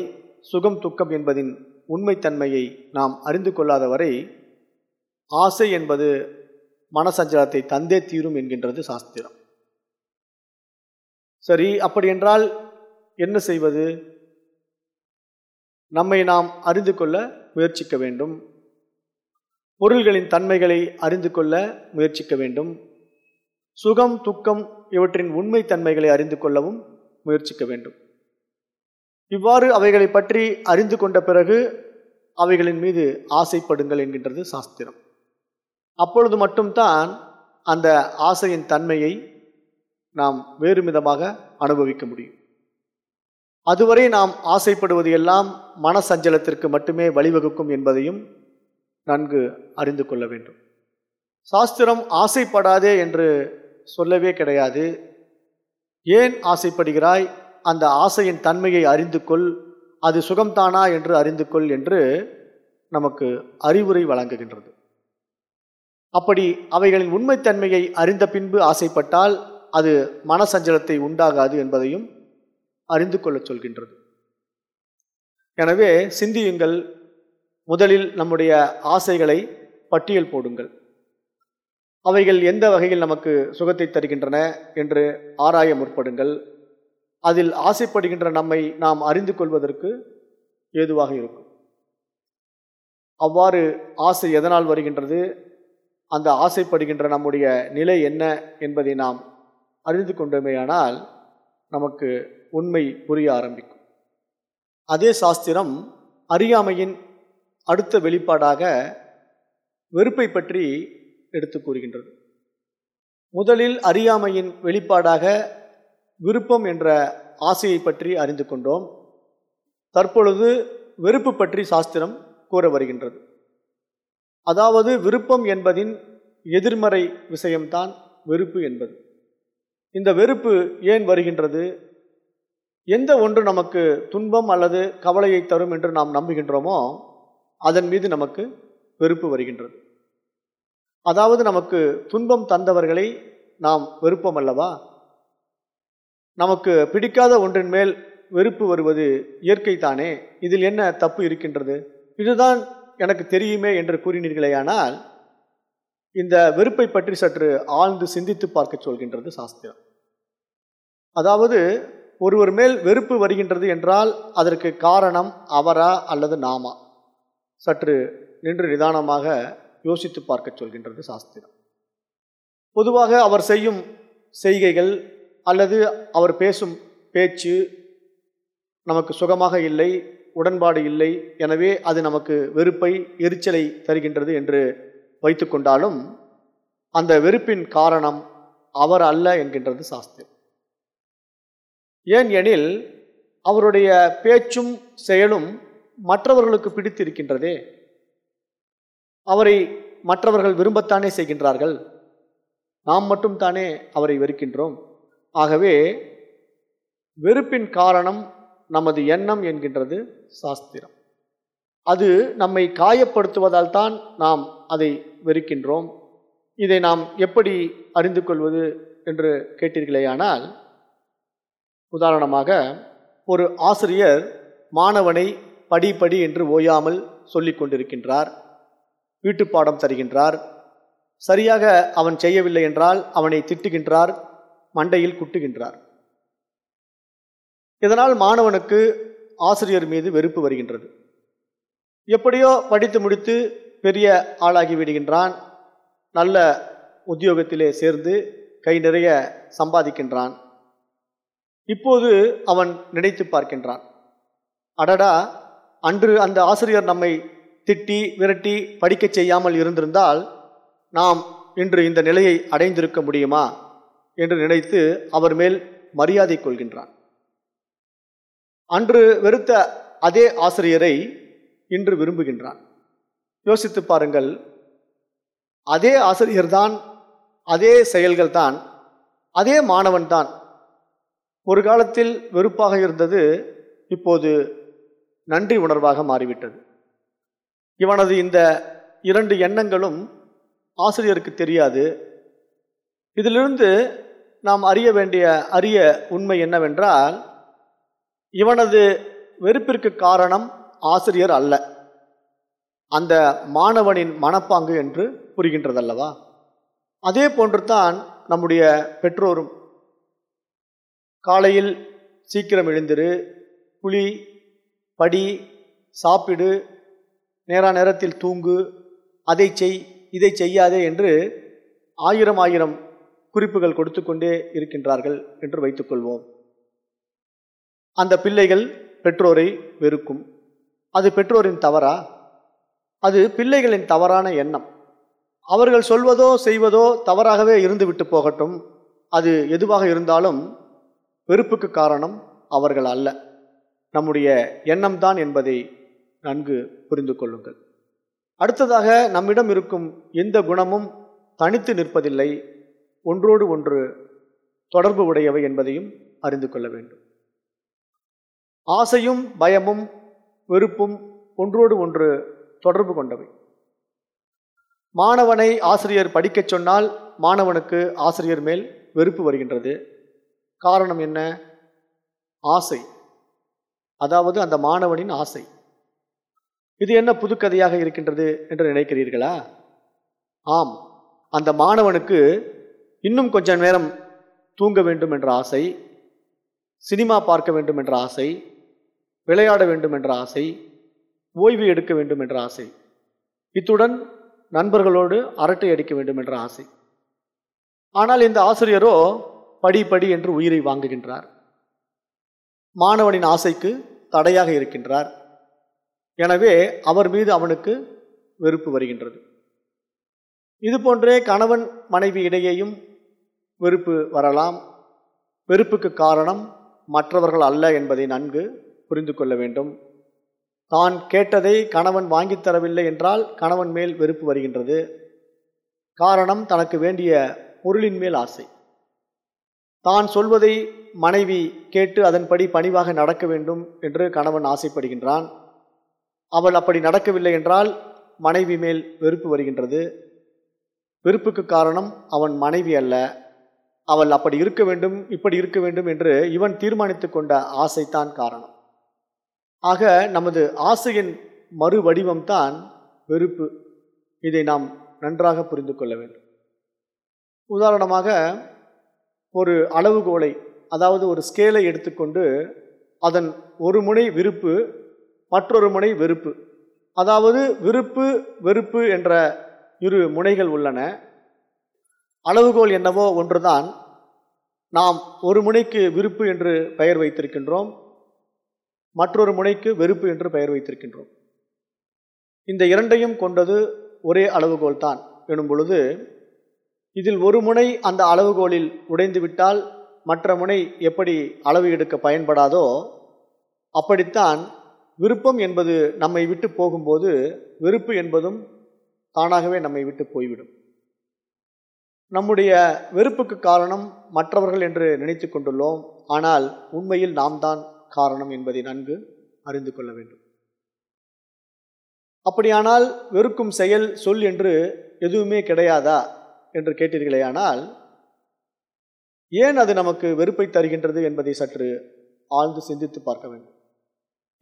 சுகம் துக்கம் என்பதின் உண்மைத்தன்மையை நாம் அறிந்து கொள்ளாதவரை ஆசை என்பது மனசஞ்சலத்தை தந்தே தீரும் என்கின்றது சாஸ்திரம். சரி அப்படி என்றால் என்ன செய்வது? நம்மை நாம் அறிந்து கொள்ள முயற்சிக்க வேண்டும். பொருள்களின் தன்மைகளை அறிந்து கொள்ள முயற்சிக்க வேண்டும். சுகம் துக்கம் இவற்றின் உண்மை தன்மைகளை அறிந்து கொள்ளவும் முயற்சிக்க வேண்டும். இவ்வாறு அவைகளை பற்றி அறிந்து கொண்ட பிறகு அவைகளின் மீது ஆசைப்படுங்கள் என்கின்றது சாஸ்திரம். அப்பொழுது மட்டும்தான் அந்த ஆசையின் தன்மையை நாம் வேறு விதமாக அனுபவிக்க முடியும். அதுவரை நாம் ஆசைப்படுவது எல்லாம் மனசஞ்சலத்திற்கு மட்டுமே வழிவகுக்கும் என்பதையும் நன்கு அறிந்து கொள்ள வேண்டும். சாஸ்திரம் ஆசைப்படாதே என்று சொல்லவே கிடையாது. ஏன் ஆசைப்படுகிறாய்? அந்த ஆசையின் தன்மையை அறிந்து கொள். அது சுகம்தானா என்று அறிந்து கொள் என்று நமக்கு அறிவுரை வழங்குகின்றது. அப்படி அவைகளின் உண்மைத்தன்மையை அறிந்த பின்பு ஆசைப்பட்டால் அது மனசஞ்சலத்தை உண்டாகாது என்பதையும் அறிந்து கொள்ளச் சொல்கின்றது. எனவே சிந்தியுங்கள். முதலில் நம்முடைய ஆசைகளை பட்டியல் போடுங்கள். அவைகள் எந்த வகையில் நமக்கு சுகத்தை தருகின்றன என்று ஆராய முற்படுங்கள். அதில் ஆசைப்படுகின்ற நம்மை நாம் அறிந்து கொள்வதற்கு ஏதுவாக இருக்கும். அவ்வாறு ஆசை எதனால் வருகின்றது? அந்த ஆசைப்படுகின்ற நம்முடைய நிலை என்ன என்பதை நாம் அறிந்து கொண்டோமேயானால் நமக்கு உண்மை புரிய ஆரம்பிக்கும். அதே சாஸ்திரம் அறியாமையின் அடுத்த வெளிப்பாடாக வெறுப்பை பற்றி எடுத்து கூறுகின்றது. முதலில் அறியாமையின் வெளிப்பாடாக விருப்பம் என்ற ஆசையை பற்றி அறிந்து கொண்டோம். தற்பொழுது வெறுப்பு பற்றி சாஸ்திரம் கூற வருகின்றது. அதாவது விருப்பம் என்பதின் எதிர்மறை விஷயம்தான் வெறுப்பு என்பது. இந்த வெறுப்பு ஏன் வருகின்றது? எந்த ஒன்று நமக்கு துன்பம் அல்லது கவலையை தரும் என்று நாம் நம்புகின்றோமோ அதன் மீது நமக்கு வெறுப்பு வருகின்றது. அதாவது நமக்கு துன்பம் தந்தவர்களை நாம் வெறுப்பம் அல்லவா? நமக்கு பிடிக்காத ஒன்றின் மேல் வெறுப்பு வருவது இயற்கை தானே? இதில் என்ன தப்பு இருக்கின்றது? இதுதான் எனக்கு தெரியுமே என்று கூறினீர்களேயானால் இந்த வெறுப்பை பற்றி சற்று ஆழ்ந்து சிந்தித்து பார்க்க சொல்கின்றது சாஸ்திரம். அதாவது ஒருவர் மேல் வெறுப்பு வருகின்றது என்றால் அதற்கு காரணம் அவரா அல்லது நாமா? சற்று நின்று நிதானமாக யோசித்து பார்க்க சொல்கின்றது சாஸ்திரம். பொதுவாக அவர் செய்யும் செய்கைகள் அல்லது அவர் பேசும் பேச்சு நமக்கு சுகமாக இல்லை உடன்பாடு இல்லை எனவே அது நமக்கு வெறுப்பை எரிச்சலை தருகின்றது என்று வைத்துக்கொண்டாலும் அந்த வெறுப்பின் காரணம் அவர் அல்ல என்கின்றது சாஸ்திரம். ஏன் எனில் அவருடைய பேச்சும் செயலும் மற்றவர்களுக்கு பிடித்திருக்கின்றதே. அவரை மற்றவர்கள் விரும்பத்தானே செய்கின்றார்கள். நாம் மட்டும் தானே அவரை வெறுக்கின்றோம். ஆகவே வெறுப்பின் காரணம் நமது எண்ணம் என்கின்றது சாஸ்திரம். அது நம்மை காயப்படுத்துவதால் தான் நாம் அதை வெறுக்கின்றோம். இதை நாம் எப்படி அறிந்து கொள்வது என்று கேட்டீர்களேயானால் உதாரணமாக ஒரு ஆசிரியர் மாணவனை படி படி என்று ஓயாமல் சொல்லி கொண்டிருக்கின்றார் வீட்டுப்பாடம் தருகின்றார் சரியாக அவன் செய்யவில்லை என்றால் அவனை திட்டுகின்றார் மண்டையில் குட்டுகின்றார். இதனால் மாணவனுக்கு ஆசிரியர் மீது வெறுப்பு வருகின்றது. எப்படியோ படித்து முடித்து பெரிய ஆளாகி விடுகின்றான். நல்ல உத்தியோகத்திலே சேர்ந்து கை நிறைய சம்பாதிக்கின்றான். இப்போது அவன் நினைத்து பார்க்கின்றான். அடடா அன்று அந்த ஆசிரியர் நம்மை திட்டி விரட்டி படிக்கச் செய்யாமல் இருந்திருந்தால் நாம் இன்று இந்த நிலையை அடைந்திருக்க முடியுமா? என்று நினைத்து அவர் மேல் மரியாதை கொள்கின்றான். அன்று வெறுத்த அதே ஆசிரியரை இன்று விரும்புகின்றான். யோசித்து பாருங்கள். அதே ஆசிரியர் தான் அதே செயல்கள் தான் அதே மாணவன்தான். ஒரு காலத்தில் வெறுப்பாக இருந்தது இப்போது நன்றி உணர்வாக மாறிவிட்டது. இவனது இந்த இரண்டு எண்ணங்களும் ஆசிரியருக்கு தெரியாது. இதிலிருந்து நாம் அறிய வேண்டிய அரிய உண்மை என்னவென்றால் இவனது வெறுப்பிற்கு காரணம் ஆசிரியர் அல்ல. அந்த மாணவனின் மனப்பாங்கு என்று புரிகின்றதல்லவா? அதே போன்று தான் நம்முடைய பெற்றோரும். காலையில் சீக்கிரம் எழுந்திரு குழி படி சாப்பிடு நேரா நேரத்தில் தூங்கு அதை செய் இதை செய்யாதே என்று ஆயிரம் ஆயிரம் குறிப்புகள் கொடுத்து கொண்டே இருக்கின்றார்கள் என்று வைத்துக்கொள்வோம் அந்த பிள்ளைகள் பெற்றோரை வெறுக்கும். அது பெற்றோரின் தவறா? அது பிள்ளைகளின் தவறான எண்ணம். அவர்கள் சொல்வதோ செய்வதோ தவறாகவே இருந்துவிட்டு போகட்டும். அது எதுவாக இருந்தாலும் வெறுப்புக்கு காரணம் அவர்கள் அல்ல. நம்முடைய எண்ணம்தான் என்பதை நன்கு புரிந்து கொள்ளுங்கள். அடுத்ததாக நம்மிடம் இருக்கும் எந்த குணமும் தனித்து நிற்பதில்லை. ஒன்றோடு ஒன்று தொடர்பு உடையவை என்பதையும் அறிந்து கொள்ள வேண்டும். ஆசையும் பயமும் வெறுப்பும் ஒன்றோடு ஒன்று தொடர்பு கொண்டவை. மாணவனை ஆசிரியர் படிக்கச் சொன்னால் மாணவனுக்கு ஆசிரியர் மேல் வெறுப்பு வருகின்றது. காரணம் என்ன? ஆசை. அதாவது அந்த மாணவனின் ஆசை. இது என்ன புதுக்கதையாக இருக்கின்றது என்று நினைக்கிறீர்களா? ஆம். அந்த மாணவனுக்கு இன்னும் கொஞ்ச நேரம் தூங்க வேண்டும் என்ற ஆசை சினிமா பார்க்க வேண்டும் என்ற ஆசை விளையாட வேண்டும் என்ற ஆசை ஓய்வு எடுக்க வேண்டும் என்ற ஆசை. இத்துடன் நண்பர்களோடு அரட்டை அடிக்க வேண்டும் என்ற ஆசை. ஆனால் இந்த ஆசிரியரோ படி படி என்று உயிரை வாங்குகின்றார். மாணவனின் ஆசைக்கு தடையாக இருக்கின்றார். எனவே அவர் மீது அவனுக்கு வெறுப்பு வருகின்றது. இது போன்றே கணவன் மனைவி இடையேயும் வெறுப்பு வரலாம். வெறுப்புக்கு காரணம் மற்றவர்கள் அல்ல என்பதை நன்கு புரிந்து கொள்ள வேண்டும். தான் கேட்டதை கணவன் வாங்கித் தரவில்லை என்றால் கணவன் மேல் வெறுப்பு வருகின்றது. காரணம் தனக்கு வேண்டிய பொருளின் மேல் ஆசை. தான் சொல்வதை மனைவி கேட்டு அதன்படி பணிவாக நடக்க வேண்டும் என்று கணவன் ஆசைப்படுகின்றான். அவள் அப்படி நடக்கவில்லை என்றால் மனைவி மேல் வெறுப்பு வருகின்றது. வெறுப்புக்கு காரணம் அவன் மனைவி அல்ல. அவள் அப்படி இருக்க வேண்டும் இப்படி இருக்க வேண்டும் என்று இவன் தீர்மானித்து கொண்ட ஆசைத்தான் காரணம். ஆக நமது ஆசையின் மறு வடிவம்தான் வெறுப்பு. இதை நாம் நன்றாக புரிந்து கொள்ள வேண்டும். உதாரணமாக ஒரு அளவுகோலை அதாவது ஒரு ஸ்கேலை எடுத்துக்கொண்டு அதன் ஒரு முனை விருப்பு மற்றொரு முனை வெறுப்பு. அதாவது விருப்பு வெறுப்பு என்ற இரு முனைகள் உள்ளன. அளவுகோல் என்னவோ ஒன்றுதான். நாம் ஒரு முனைக்கு விருப்பு என்று பெயர் வைத்திருக்கின்றோம். மற்றொரு முனைக்கு வெறுப்பு என்று பெயர் வைத்திருக்கின்றோம். இந்த இரண்டையும் கொண்டது ஒரே அளவுகோல் தான் எனும் பொழுது இதில் ஒரு முனை அந்த அளவுகோலில் உடைந்துவிட்டால் மற்ற முனை எப்படி அளவு எடுக்க பயன்படாதோ அப்படித்தான் விருப்பம் என்பது நம்மை விட்டு போகும்போது வெறுப்பு என்பதும் தானாகவே நம்மை விட்டு போய்விடும். நம்முடைய வெறுப்புக்கு காரணம் மற்றவர்கள் என்று நினைத்து கொண்டுள்ளோம். ஆனால் உண்மையில் நாம் தான் காரணம் என்பதை நன்கு அறிந்து கொள்ள வேண்டும். அப்படியானால் வெறுக்கும் செயல் சொல் என்று எதுவுமே கிடையாதா என்று கேட்டீர்களேயானால் ஏன் அது நமக்கு வெறுப்பை தருகின்றது என்பதை சற்று ஆழ்ந்து சிந்தித்து பார்க்க வேண்டும்.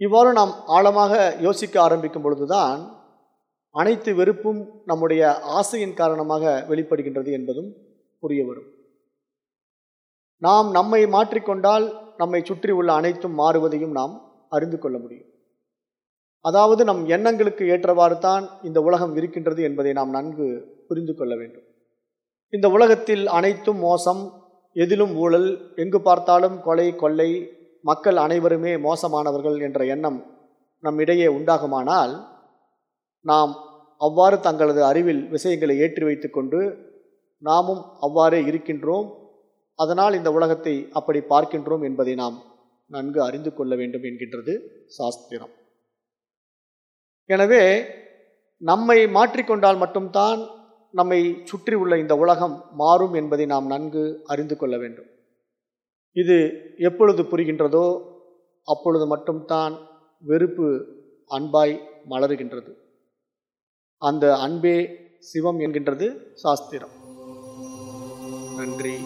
இவ்வாறு நாம் ஆழமாக யோசிக்க ஆரம்பிக்கும் பொழுதுதான் அனைத்து வெறுப்பும் நம்முடைய ஆசையின் காரணமாக வெளிப்படுகின்றது என்பதும் புரிய வரும். நாம் நம்மை மாற்றிக்கொண்டால் நம்மை சுற்றி உள்ள அனைத்தும் மாறுவதையும் நாம் அறிந்து கொள்ள முடியும். அதாவது நம் எண்ணங்களுக்கு ஏற்றவாறு தான் இந்த உலகம் இருக்கின்றது என்பதை நாம் நன்கு புரிந்து கொள்ள வேண்டும். இந்த உலகத்தில் அனைத்தும் மோசம் எதிலும் ஊழல் எங்கு பார்த்தாலும் கொலை கொள்ளை மக்கள் அனைவருமே மோசமானவர்கள் என்ற எண்ணம் நம்மிடையே உண்டாகுமானால் நாம் அவ்வாறு தங்களது அறிவில் விஷயங்களை ஏற்றி வைத்துக்கொண்டு நாமும் அவ்வாறே இருக்கின்றோம் அதனால் இந்த உலகத்தை அப்படி பார்க்கின்றோம் என்பதை நாம் நன்கு அறிந்து கொள்ள வேண்டும் என்கின்றது சாஸ்திரம். எனவே நம்மை மாற்றிக்கொண்டால் மட்டும்தான் நம்மை சுற்றி உள்ள இந்த உலகம் மாறும் என்பதை நாம் நன்கு அறிந்து கொள்ள வேண்டும். இது எப்பொழுது புரிகின்றதோ அப்பொழுது மட்டும்தான் வெறுப்பு அன்பாய் மலருகின்றது. அந்த அன்பே சிவம் என்கின்றது சாஸ்திரம். நன்றி.